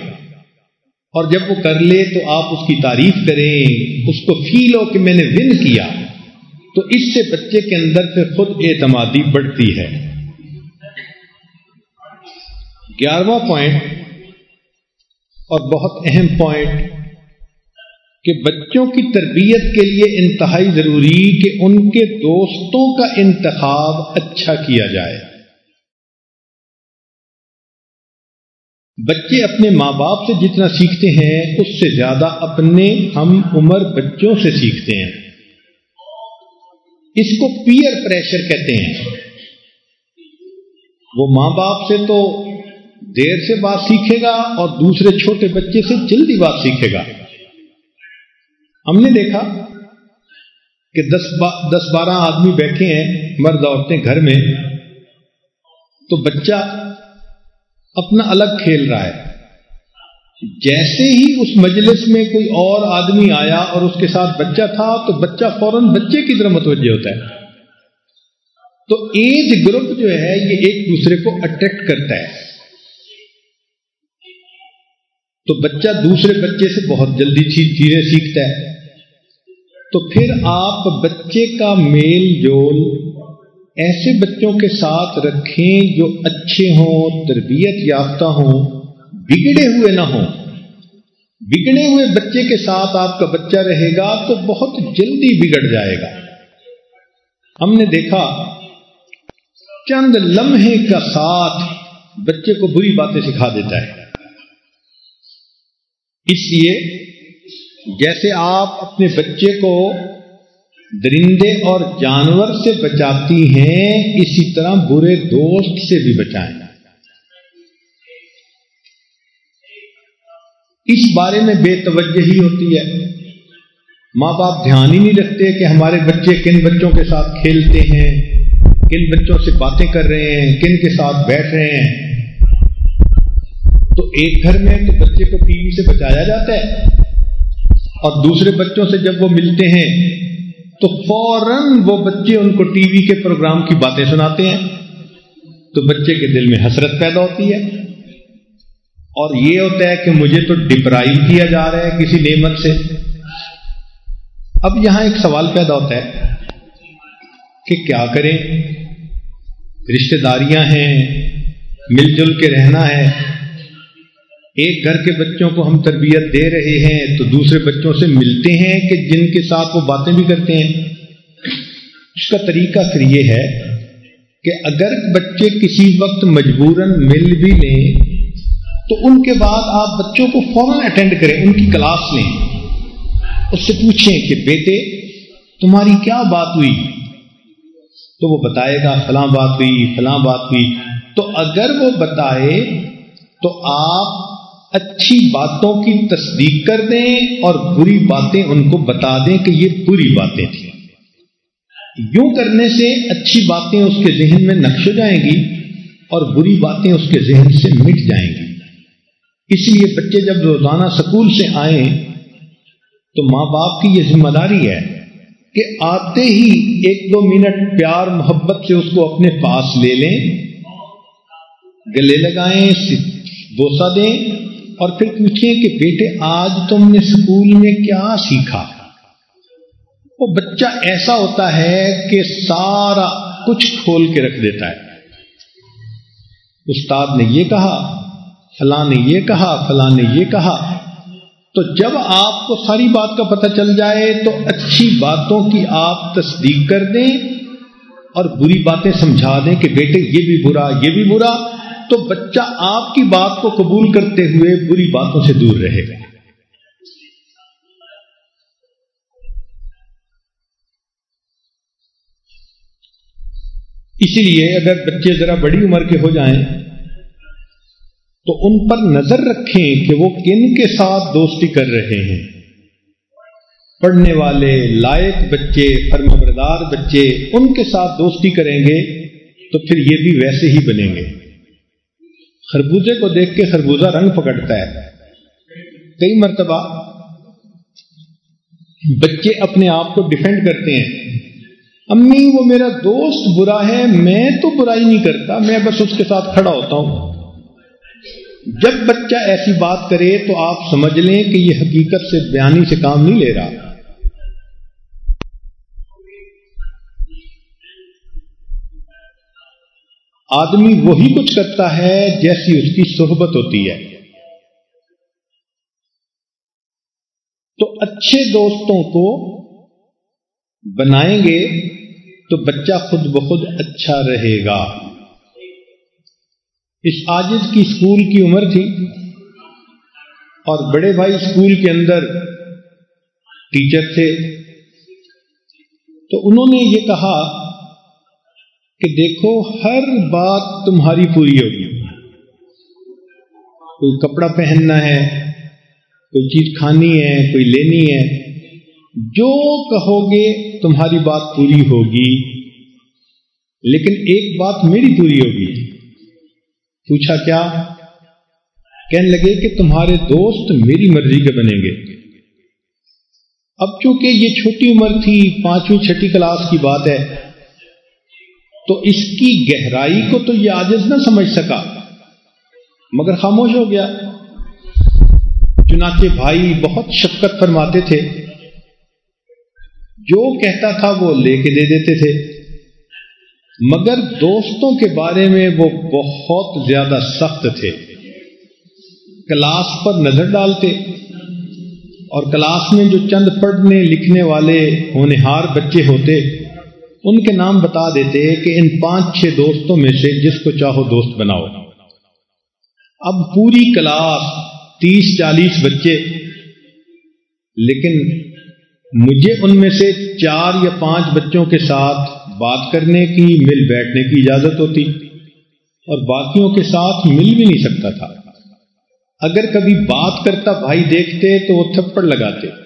اور جب وہ کر لے تو آپ اس کی تعریف کریں، اس کو فیل ہو کہ میں نے ون کیا۔ تو اس سے بچے کے اندر پھر خود اعتمادی بڑھتی ہے۔ گیارہواں پوائنٹ اور بہت اہم پوائنٹ کہ بچوں کی تربیت کے لیے انتہائی ضروری کہ ان کے دوستوں کا انتخاب اچھا کیا جائے۔ بچے اپنے ماں باپ سے جتنا سیکھتے ہیں، اس سے زیادہ اپنے ہم عمر بچوں سے سیکھتے ہیں۔ اس کو پیئر پریشر کہتے ہیں۔ وہ ماں باپ سے تو دیر سے بات سیکھے گا اور دوسرے چھوٹے بچے سے جلدی بات سیکھے گا۔ ہم نے دیکھا کہ دس با، دس بارہ آدمی بیٹھے ہیں مرد عورتیں گھر میں، تو بچہ اپنا الگ کھیل رہا ہے۔ جیسے ہی اس مجلس میں کوئی اور آدمی آیا اور اس کے ساتھ بچہ تھا، تو بچہ فوراً بچے کی طرح متوجہ ہوتا ہے۔ تو ایج گروپ جو ہے، یہ ایک دوسرے کو اٹریکٹ کرتا ہے۔ تو بچہ دوسرے بچے سے بہت جلدی چیزیں سیکھتا ہے۔ تو پھر آپ بچے کا میل جول ایسے بچوں کے ساتھ رکھیں جو اچھے ہوں، تربیت یافتہ ہوں، بگڑے ہوئے نہ ہوں۔ بگڑے ہوئے بچے کے ساتھ آپ کا بچہ رہے گا تو بہت جلدی بگڑ جائے گا۔ ہم نے دیکھا، چند لمحے کا ساتھ بچے کو بری باتیں سکھا دیتا ہے۔ اس لیے جیسے آپ اپنے بچے کو درندے اور جانور سے بچاتی ہیں، اسی طرح برے دوست سے بھی بچائیں۔ اس بارے میں بے توجہ ہی ہوتی ہے۔ ماں باپ دھیان ہی نہیں رکھتے کہ ہمارے بچے کن بچوں کے ساتھ کھیلتے ہیں، کن بچوں سے باتیں کر رہے ہیں، کن کے ساتھ بیٹھ رہے ہیں۔ تو ایک گھر میں تو بچے کو ٹی وی سے بچایا جاتا ہے۔ اور دوسرے بچوں سے جب وہ ملتے ہیں، تو فوراً وہ بچے ان کو ٹی وی کے پروگرام کی باتیں سناتے ہیں۔ تو بچے کے دل میں حسرت پیدا ہوتی ہے۔ اور یہ ہوتا ہے کہ مجھے تو ڈپرائیو کیا جا رہا ہے کسی نعمت سے۔ اب یہاں ایک سوال پیدا ہوتا ہے کہ کیا کریں؟ رشتے داریاں ہیں، مل جل کے رہنا ہے۔ ایک گھر کے بچوں کو ہم تربیت دے رہے ہیں تو دوسرے بچوں سے ملتے ہیں کہ جن کے ساتھ وہ باتیں بھی کرتے ہیں۔ اس کا طریقہ پھر یہ ہے کہ اگر بچے کسی وقت مجبوراً مل بھی لیں، تو ان کے بعد آپ بچوں کو فوراً اٹینڈ کریں، ان کی کلاس لیں۔ اس سے پوچھیں کہ بیٹے، تمہاری کیا بات ہوئی؟ تو وہ بتائے گا، فلاں بات ہوئی، فلاں بات ہوئی۔ تو اگر وہ بتائے، تو آپ اچھی باتوں کی تصدیق کر دیں اور بری باتیں ان کو بتا دیں کہ یہ بری باتیں تھیں۔ یوں کرنے سے اچھی باتیں اس کے ذہن میں نقش ہو جائیں گی اور بری باتیں اس کے ذہن سے مٹ جائیں گی۔ اس لیے بچے جب روزانہ سکول سے آئیں تو ماں باپ کی یہ ذمہ داری ہے کہ آتے ہی ایک دو منٹ پیار محبت سے اس کو اپنے پاس لے لیں، گلے لگائیں بوسا دیں اور پھر پوچھیں کہ بیٹے، آج تم نے اسکول میں کیا سیکھا؟ وہ بچہ ایسا ہوتا ہے کہ سارا کچھ کھول کے رکھ دیتا ہے۔ استاد نے یہ کہا، فلاں نے یہ کہا، فلاں نے یہ کہا۔ تو جب آپ کو ساری بات کا پتہ چل جائے تو اچھی باتوں کی آپ تصدیق کر دیں اور بری باتیں سمجھا دیں کہ بیٹے، یہ بھی برا، یہ بھی برا۔ تو بچہ آپ کی بات کو قبول کرتے ہوئے بری باتوں سے دور رہے گا۔ اسی لیے اگر بچے ذرا بڑی عمر کے ہو جائیں تو ان پر نظر رکھیں کہ وہ کن کے ساتھ دوستی کر رہے ہیں۔ پڑھنے والے، لائق بچے فرم بردار بچے ان کے ساتھ دوستی کریں گے تو پھر یہ بھی ویسے ہی بنیں گے۔ خربوزے کو دیکھ کے خربوزہ رنگ پکڑتا ہے۔ کئی مرتبہ بچے اپنے آپ کو ڈیفینڈ کرتے ہیں۔ امی، وہ میرا دوست برا ہے، میں تو برائی نہیں کرتا، میں بس اس کے ساتھ کھڑا ہوتا ہوں۔ جب بچہ ایسی بات کرے تو آپ سمجھ لیں کہ یہ حقیقت سے بیانی سے کام نہیں لے رہا۔ آدمی وہی کچھ کرتا ہے جیسی اس کی صحبت ہوتی ہے۔ تو اچھے دوستوں کو بنائیں گے تو بچہ خود بخود اچھا رہے گا۔ اس آجز کی اسکول کی عمر تھی اور بڑے بھائی اسکول کے اندر ٹیچر تھے۔ تو انہوں نے یہ کہا کہ دیکھو ہر بات تمہاری پوری ہوگی۔ کوئی کپڑا پہننا ہے، کوئی چیز کھانی ہے، کوئی لینی ہے، جو کہو گے تمہاری بات پوری ہوگی۔ لیکن ایک بات میری پوری ہوگی۔ پوچھا کیا؟ کہنے لگے کہ تمہارے دوست میری مرضی کے بنیں گے۔ اب چونکہ یہ چھوٹی عمر تھی، پانچویں چھٹی کلاس کی بات ہے تو اس کی گہرائی کو تو یہ آجز نہ سمجھ سکا۔ مگر خاموش ہو گیا۔ چنانچہ بھائی بہت شفقت فرماتے تھے۔ جو کہتا تھا وہ لے کے دے دیتے تھے۔ مگر دوستوں کے بارے میں وہ بہت زیادہ سخت تھے۔ کلاس پر نظر ڈالتے۔ اور کلاس میں جو چند پڑھنے لکھنے والے ہونہار بچے ہوتے۔ ان کے نام بتا دیتے کہ ان پانچ چھ دوستوں میں سے جس کو چاہو دوست بناؤ۔ اب پوری کلاس تیس چالیس بچے، لیکن مجھے ان میں سے چار یا پانچ بچوں کے ساتھ بات کرنے کی، مل بیٹھنے کی اجازت ہوتی اور باقیوں کے ساتھ مل بھی نہیں سکتا تھا۔ اگر کبھی بات کرتا بھائی دیکھتے تو وہ تھپڑ لگاتے۔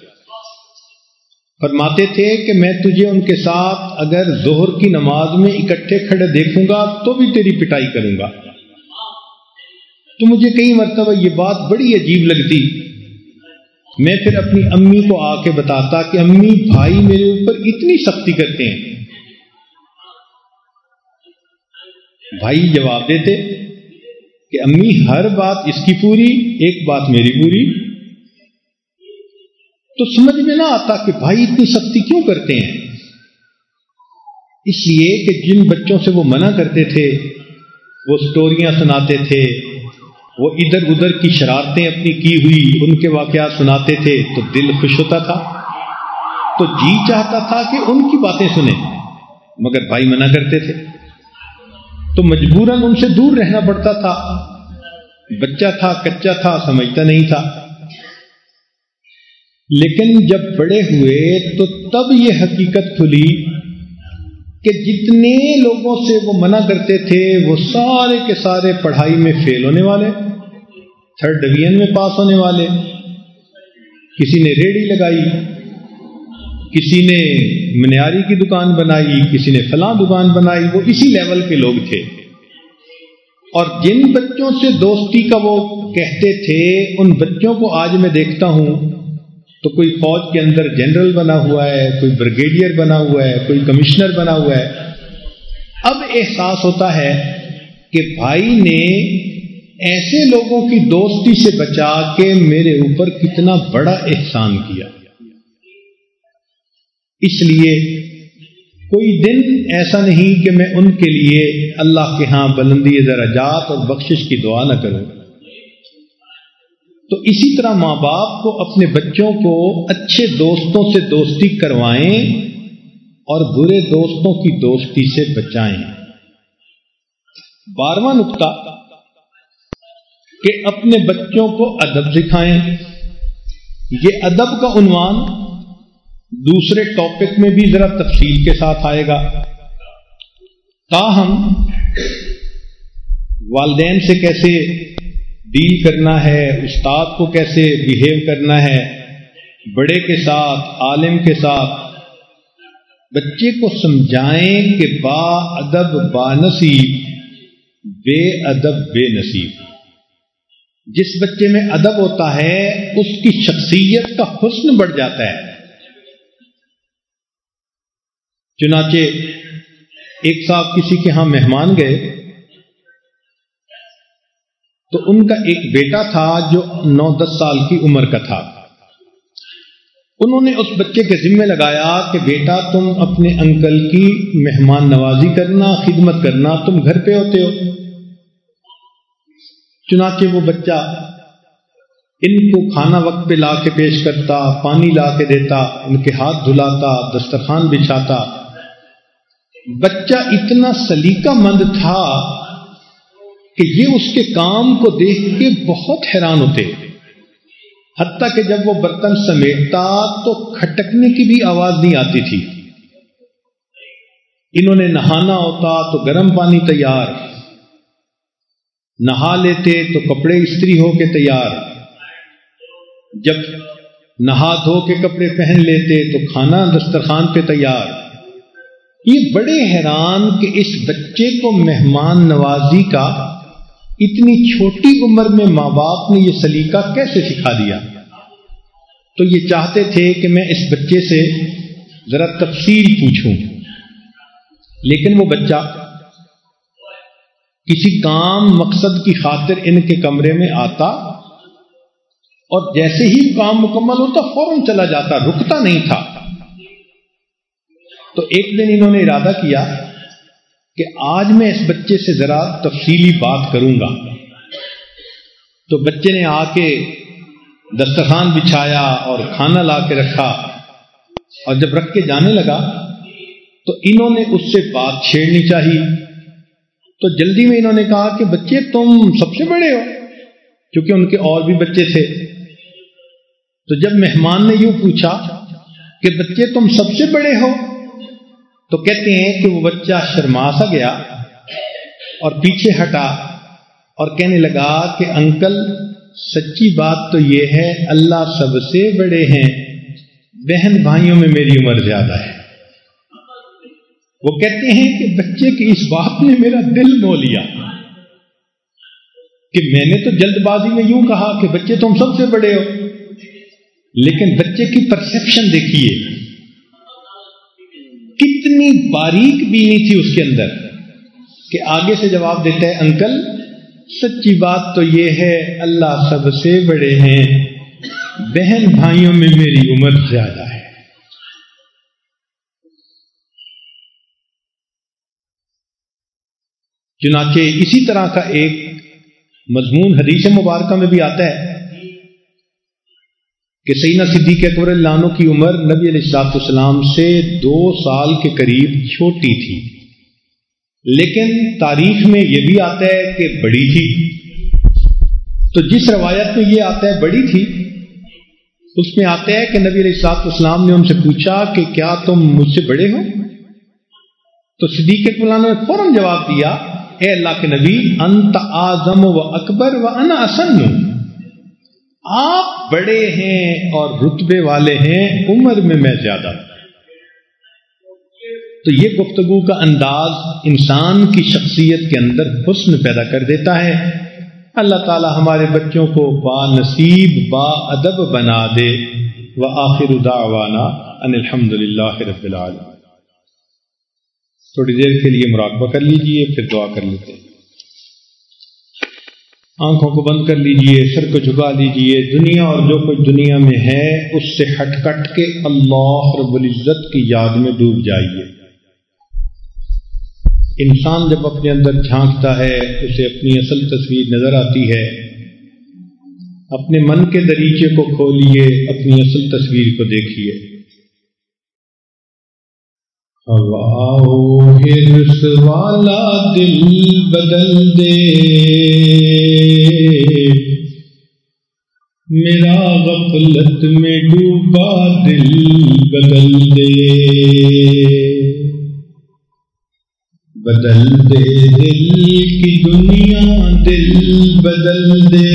فرماتے تھے کہ میں تجھے ان کے ساتھ اگر زہر کی نماز میں اکٹھے کھڑے دیکھوں گا تو بھی تیری پٹائی کروں گا۔ تو مجھے کئی مرتبہ یہ بات بڑی عجیب لگتی۔ میں پھر اپنی امی کو آ کے بتاتا کہ امی، بھائی میرے اوپر اتنی سختی کرتے ہیں۔ بھائی جواب دیتے کہ امی، ہر بات اس کی پوری، ایک بات میری پوری۔ تو سمجھ میں نہ آتا کہ بھائی اتنی سختی کیوں کرتے ہیں؟ اس لیے کہ جن بچوں سے وہ منع کرتے تھے، وہ سٹوریاں سناتے تھے، وہ ادھر ادھر کی شرارتیں اپنی کی ہوئی، ان کے واقعات سناتے تھے، تو دل خوش ہوتا تھا۔ تو جی چاہتا تھا کہ ان کی باتیں سنیں، مگر بھائی منع کرتے تھے۔ تو مجبوراً ان سے دور رہنا پڑتا تھا۔ بچہ تھا، کچا تھا، سمجھتا نہیں تھا۔ لیکن جب بڑے ہوئے تو تب یہ حقیقت کھلی کہ جتنے لوگوں سے وہ منع کرتے تھے وہ سارے کے سارے پڑھائی میں فیل ہونے والے تھرڈ ڈویژن میں پاس ہونے والے۔ کسی نے ریڑھی لگائی، کسی نے منیاری کی دکان بنائی، کسی نے فلاں دکان بنائی، وہ اسی لیول کے لوگ تھے۔ اور جن بچوں سے دوستی کا وہ کہتے تھے، ان بچوں کو آج میں دیکھتا ہوں تو کوئی فوج کے اندر جنرل بنا ہوا ہے، کوئی بریگیڈیئر بنا ہوا ہے، کوئی کمشنر بنا ہوا ہے۔ اب احساس ہوتا ہے کہ بھائی نے ایسے لوگوں کی دوستی سے بچا کے میرے اوپر کتنا بڑا احسان کیا۔ اس لیے کوئی دن ایسا نہیں کہ میں ان کے لیے اللہ کے ہاں بلندی درجات اور بخشش کی دعا نہ کروں۔ تو اسی طرح ماں باپ کو اپنے بچوں کو اچھے دوستوں سے دوستی کروائیں اور برے دوستوں کی دوستی سے بچائیں۔ بارواں نقطہ، کہ اپنے بچوں کو ادب سکھائیں۔ یہ ادب کا عنوان دوسرے ٹاپک میں بھی ذرا تفصیل کے ساتھ آئے گا۔ تاہم، والدین سے کیسے ڈیل کرنا ہے، استاد کو کیسے بیہیو کرنا ہے، بڑے کے ساتھ، عالم کے ساتھ، بچے کو سمجھائیں کہ با ادب با نصیب، بے ادب بے نصیب۔ جس بچے میں ادب ہوتا ہے، اس کی شخصیت کا حسن بڑھ جاتا ہے۔ چنانچہ، ایک صاحب کسی کے ہاں مہمان گئے۔ تو ان کا ایک بیٹا تھا جو نو دس سال کی عمر کا تھا۔ انہوں نے اس بچے کے ذمے لگایا کہ بیٹا تم اپنے انکل کی مہمان نوازی کرنا، خدمت کرنا، تم گھر پہ ہوتے ہو۔ چنانچہ وہ بچہ ان کو کھانا وقت پہ لا کے پیش کرتا، پانی لا کے دیتا، ان کے ہاتھ دھلاتا، دسترخوان بچھاتا۔ بچہ اتنا سلیقہ مند تھا کہ یہ اس کے کام کو دیکھ کے بہت حیران ہوتے حتیٰ کہ جب وہ برتن سمیٹتا تو کھٹکنے کی بھی آواز نہیں آتی تھی۔ انہوں نے نہانا ہوتا تو گرم پانی تیار۔ نہا لیتے تو کپڑے استری ہو کے تیار۔ جب نہا دھو کے کپڑے پہن لیتے تو کھانا دسترخوان پہ تیار۔ یہ بڑے حیران کہ اس بچے کو مہمان نوازی کا اتنی چھوٹی عمر میں ماں باپ نے یہ سلیقہ کیسے سکھا دیا؟ تو یہ چاہتے تھے کہ میں اس بچے سے ذرا تفصیل پوچھوں۔ لیکن وہ بچہ کسی کام مقصد کی خاطر ان کے کمرے میں آتا اور جیسے ہی کام مکمل ہوتا فوراً چلا جاتا، رکتا نہیں تھا۔ تو ایک دن انہوں نے ارادہ کیا کہ آج میں اس بچے سے ذرا تفصیلی بات کروں گا۔ تو بچے نے آ کے دسترخوان بچھایا اور کھانا لا کے رکھا اور جب رکھ کے جانے لگا تو انہوں نے اس سے بات چھیڑنی چاہیے تو جلدی میں انہوں نے کہا کہ بچے تم سب سے بڑے ہو، کیونکہ ان کے اور بھی بچے تھے۔ تو جب مہمان نے یوں پوچھا کہ بچے تم سب سے بڑے ہو تو کہتے ہیں کہ وہ بچہ شرما سا گیا اور پیچھے ہٹا اور کہنے لگا کہ انکل، سچی بات تو یہ ہے، اللہ سب سے بڑے ہیں۔ بہن بھائیوں میں میری عمر زیادہ ہے۔ وہ کہتے ہیں کہ بچے کی اس بات نے میرا دل مو لیا۔ کہ میں نے تو جلد بازی میں یوں کہا کہ بچے تم سب سے بڑے ہو۔ لیکن بچے کی پرسپشن دیکھیے۔ کتنی باریک بینی تھی اس کے اندر کہ آگے سے جواب دیتا ہے، انکل، سچی بات تو یہ ہے، اللہ سب سے بڑے ہیں۔ بہن بھائیوں میں میری عمر زیادہ ہے۔ چنانچہ اسی طرح کا ایک مضمون حدیث مبارکہ میں بھی آتا ہے۔ کہ سیدنا صدیق اکبر اللہ کی عمر نبی علیہ السلاط السلام سے دو سال کے قریب چھوٹی تھی۔ لیکن تاریخ میں یہ بھی آتا ہے کہ بڑی تھی۔ تو جس روایت میں یہ آتا ہے بڑی تھی، اس میں آتا ہے کہ نبی علیہ السلاط اسلام نے ان سے پوچھا کہ کیا تم مجھ سے بڑے ہو؟ تو صدیق اکبر نے فوراً جواب دیا، اے اللہ کے نبی، انت آزم و اکبر و انا اسن۔ آپ بڑے ہیں اور رتبے والے ہیں، عمر میں میں زیادہ۔ تو یہ گفتگو کا انداز انسان کی شخصیت کے اندر حسن پیدا کر دیتا ہے۔ اللہ تعالی ہمارے بچوں کو با نصیب با ادب بنا دے۔ و آخر دعوانا ان الحمد للہ رب العالمین۔ تھوڑی دیر کے لیے مراقبہ کر لیجیے، پھر دعا کر لیتے ہیں۔ آنکھوں کو بند کر لیجیے، سر کو جھکا لیجیے۔ دنیا اور جو کچھ دنیا میں ہے، اس سے ہٹ کٹ کے اللہ رب العزت کی یاد میں ڈوب جائیے۔ انسان جب اپنے اندر جھانکتا ہے، اسے اپنی اصل تصویر نظر آتی ہے۔ اپنے من کے دریچے کو کھولیے، اپنی اصل تصویر کو دیکھیے۔ والا دل بدل دے۔ میرا غفلت میں ڈوبا دل بدل دے۔ بدل دے دل کی دنیا دل بدل دے۔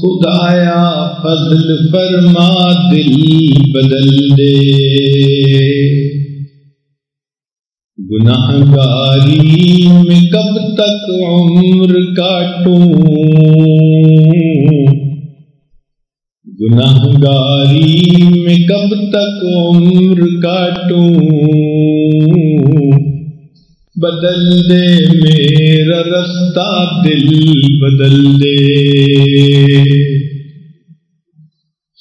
خدایا فضل فرما دل بدل دے۔ گناہ گاری میں کب تک عمر کاٹوں؟ گناہ گاری میں کب تک عمر کاٹوں؟ بدل دے میرا رستہ، دل بدل دے۔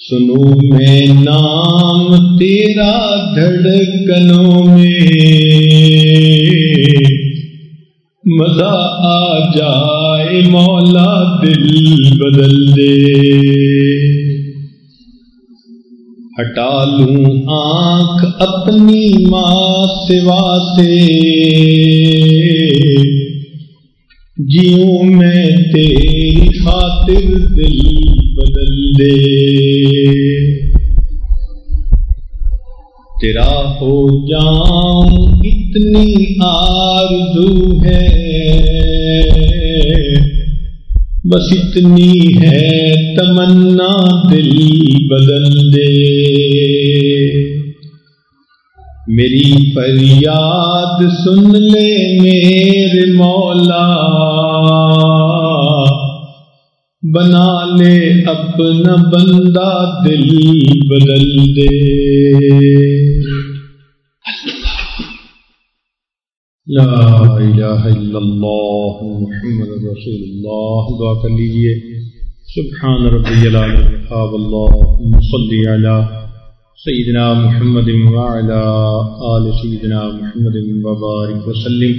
سنو میں نام تیرا دھڑکنوں میں۔ مزہ آ جائے، مولا دل بدل دے۔ ہٹا لوں آنکھ اپنی ماں سوا سے۔ جیوں میں تیری خاطر دل بدل دے۔ تیرا ہو جاؤں اتنی آرزو ہے۔ بس اتنی ہے تمنا دل بدل دے۔ میری فریاد سن لے میرے مولا۔ بنا لے اپنا بندہ دل بدل دے۔ لا الہ الا اللہ محمد رسول اللہ دعا کر لیجیے. سبحان ربی العاب اللہ صلی علی سیدنا محمد وعلا آل سیدنا محمد وبارک وسلم.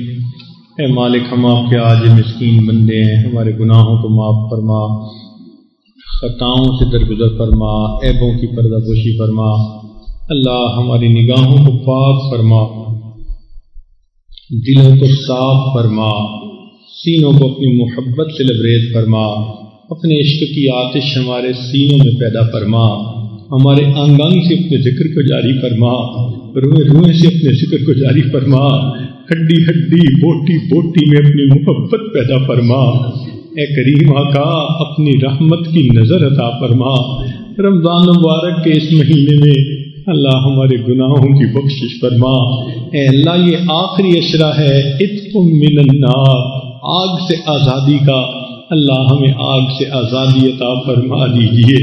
اے مالک، ہم آپ کے آج مسکین بندے ہیں. ہمارے گناہوں کو معاف فرما. خطاؤں سے درگزر فرما. عیبوں کی پردہ پوشی فرما. اللہ ہماری نگاہوں کو پاک فرما. دلوں کو صاف فرما، سینوں کو اپنی محبت سے لبریز فرما، اپنے عشق کی آتش ہمارے سینوں میں پیدا فرما، ہمارے انگ انگ سے اپنے ذکر کو جاری فرما، روئے روئے سے اپنے ذکر کو جاری فرما، ہڈی ہڈی بوٹی بوٹی میں اپنی محبت پیدا فرما۔ اے کریم آقا، اپنی رحمت کی نظر عطا فرما۔ رمضان مبارک کے اس مہینے میں اللہ ہمارے گناہوں کی بخشش فرما۔ اے اللہ، یہ آخری اشرا ہے من النار۔ آگ سے آزادی کا۔ اللہ ہمیں آگ سے آزادی عطا فرما دیجیے۔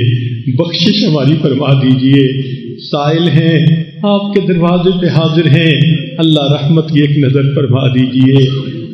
بخشش ہماری فرما دیجیے۔ سائل ہیں، آپ کے دروازے پہ حاضر ہیں۔ اللہ رحمت کی ایک نظر فرما دیجیے۔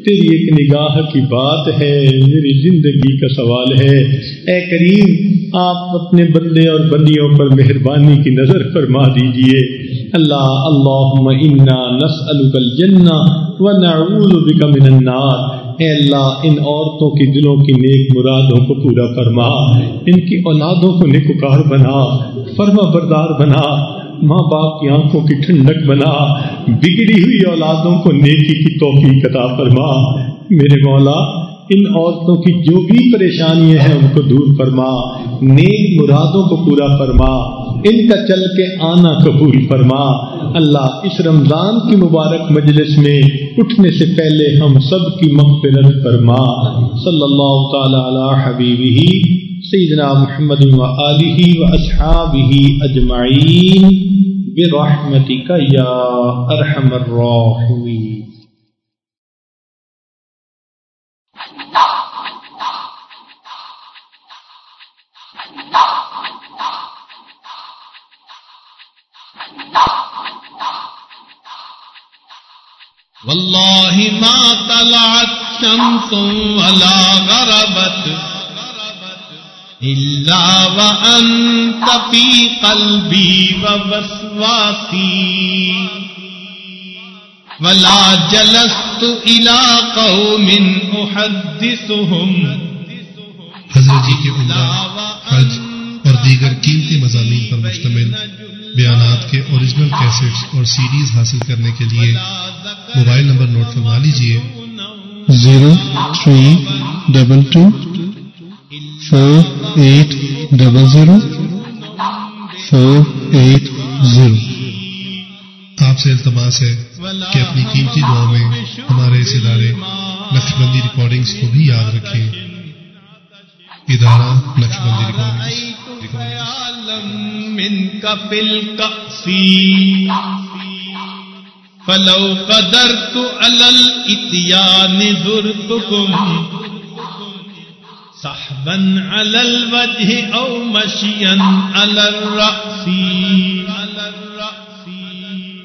تیری ایک نگاہ کی بات ہے، میری زندگی کا سوال ہے۔ اے کریم، آپ اپنے بندے اور بندیوں پر مہربانی کی نظر فرما دیجیے۔ اللہ اللہ انا نسألک الجنہ ونعوذ بک من النار۔ اے اللہ، ان عورتوں کی دلوں کی نیک مرادوں کو پورا فرما۔ ان کی اولادوں کو نکوکار بنا، فرما بردار بنا۔ ماں باپ کی آنکھوں کی ٹھنڈک بنا۔ بگڑی ہوئی اولادوں کو نیکی کی توفیق عطا فرما۔ میرے مولا ان عورتوں کی جو بھی پریشانیاں ہیں ان کو دور فرما، نیک مرادوں کو پورا فرما، ان کا چل کے آنا قبول فرما۔ اللہ اس رمضان کی مبارک مجلس میں اٹھنے سے پہلے ہم سب کی مغفرت فرما۔ صلی اللہ تعالی علی حبیبی سیدنا محمد و آلہ و اصحابہ اجمعین۔ برحمتک یا ارحم الراحمین۔ والله ما طلعت شمس ولا غربت إلا وأنت في قلبي ووسواسي ولا جلست إلى قوم أحدثهم حضرت جی کے عمرہ حج اور دیگر قیمتی مضامین پر مشتمل بیانات کے اوریجنل کیسٹس اور سیریز حاصل کرنے کے لیے موبائل نمبر نوٹ فرما لیجیے zero three double two four eight double zero four eight zero. آپ سے التماس ہے کہ اپنی قیمتی دعاؤں میں ہمارے اس ادارے نقش بندی ریکارڈنگز کو بھی یاد رکھیں۔ ادارہ نقش فلو قدر تو الل اتیا نظر تم صحبا الل وجہ او مشین على رقصی الر رقصی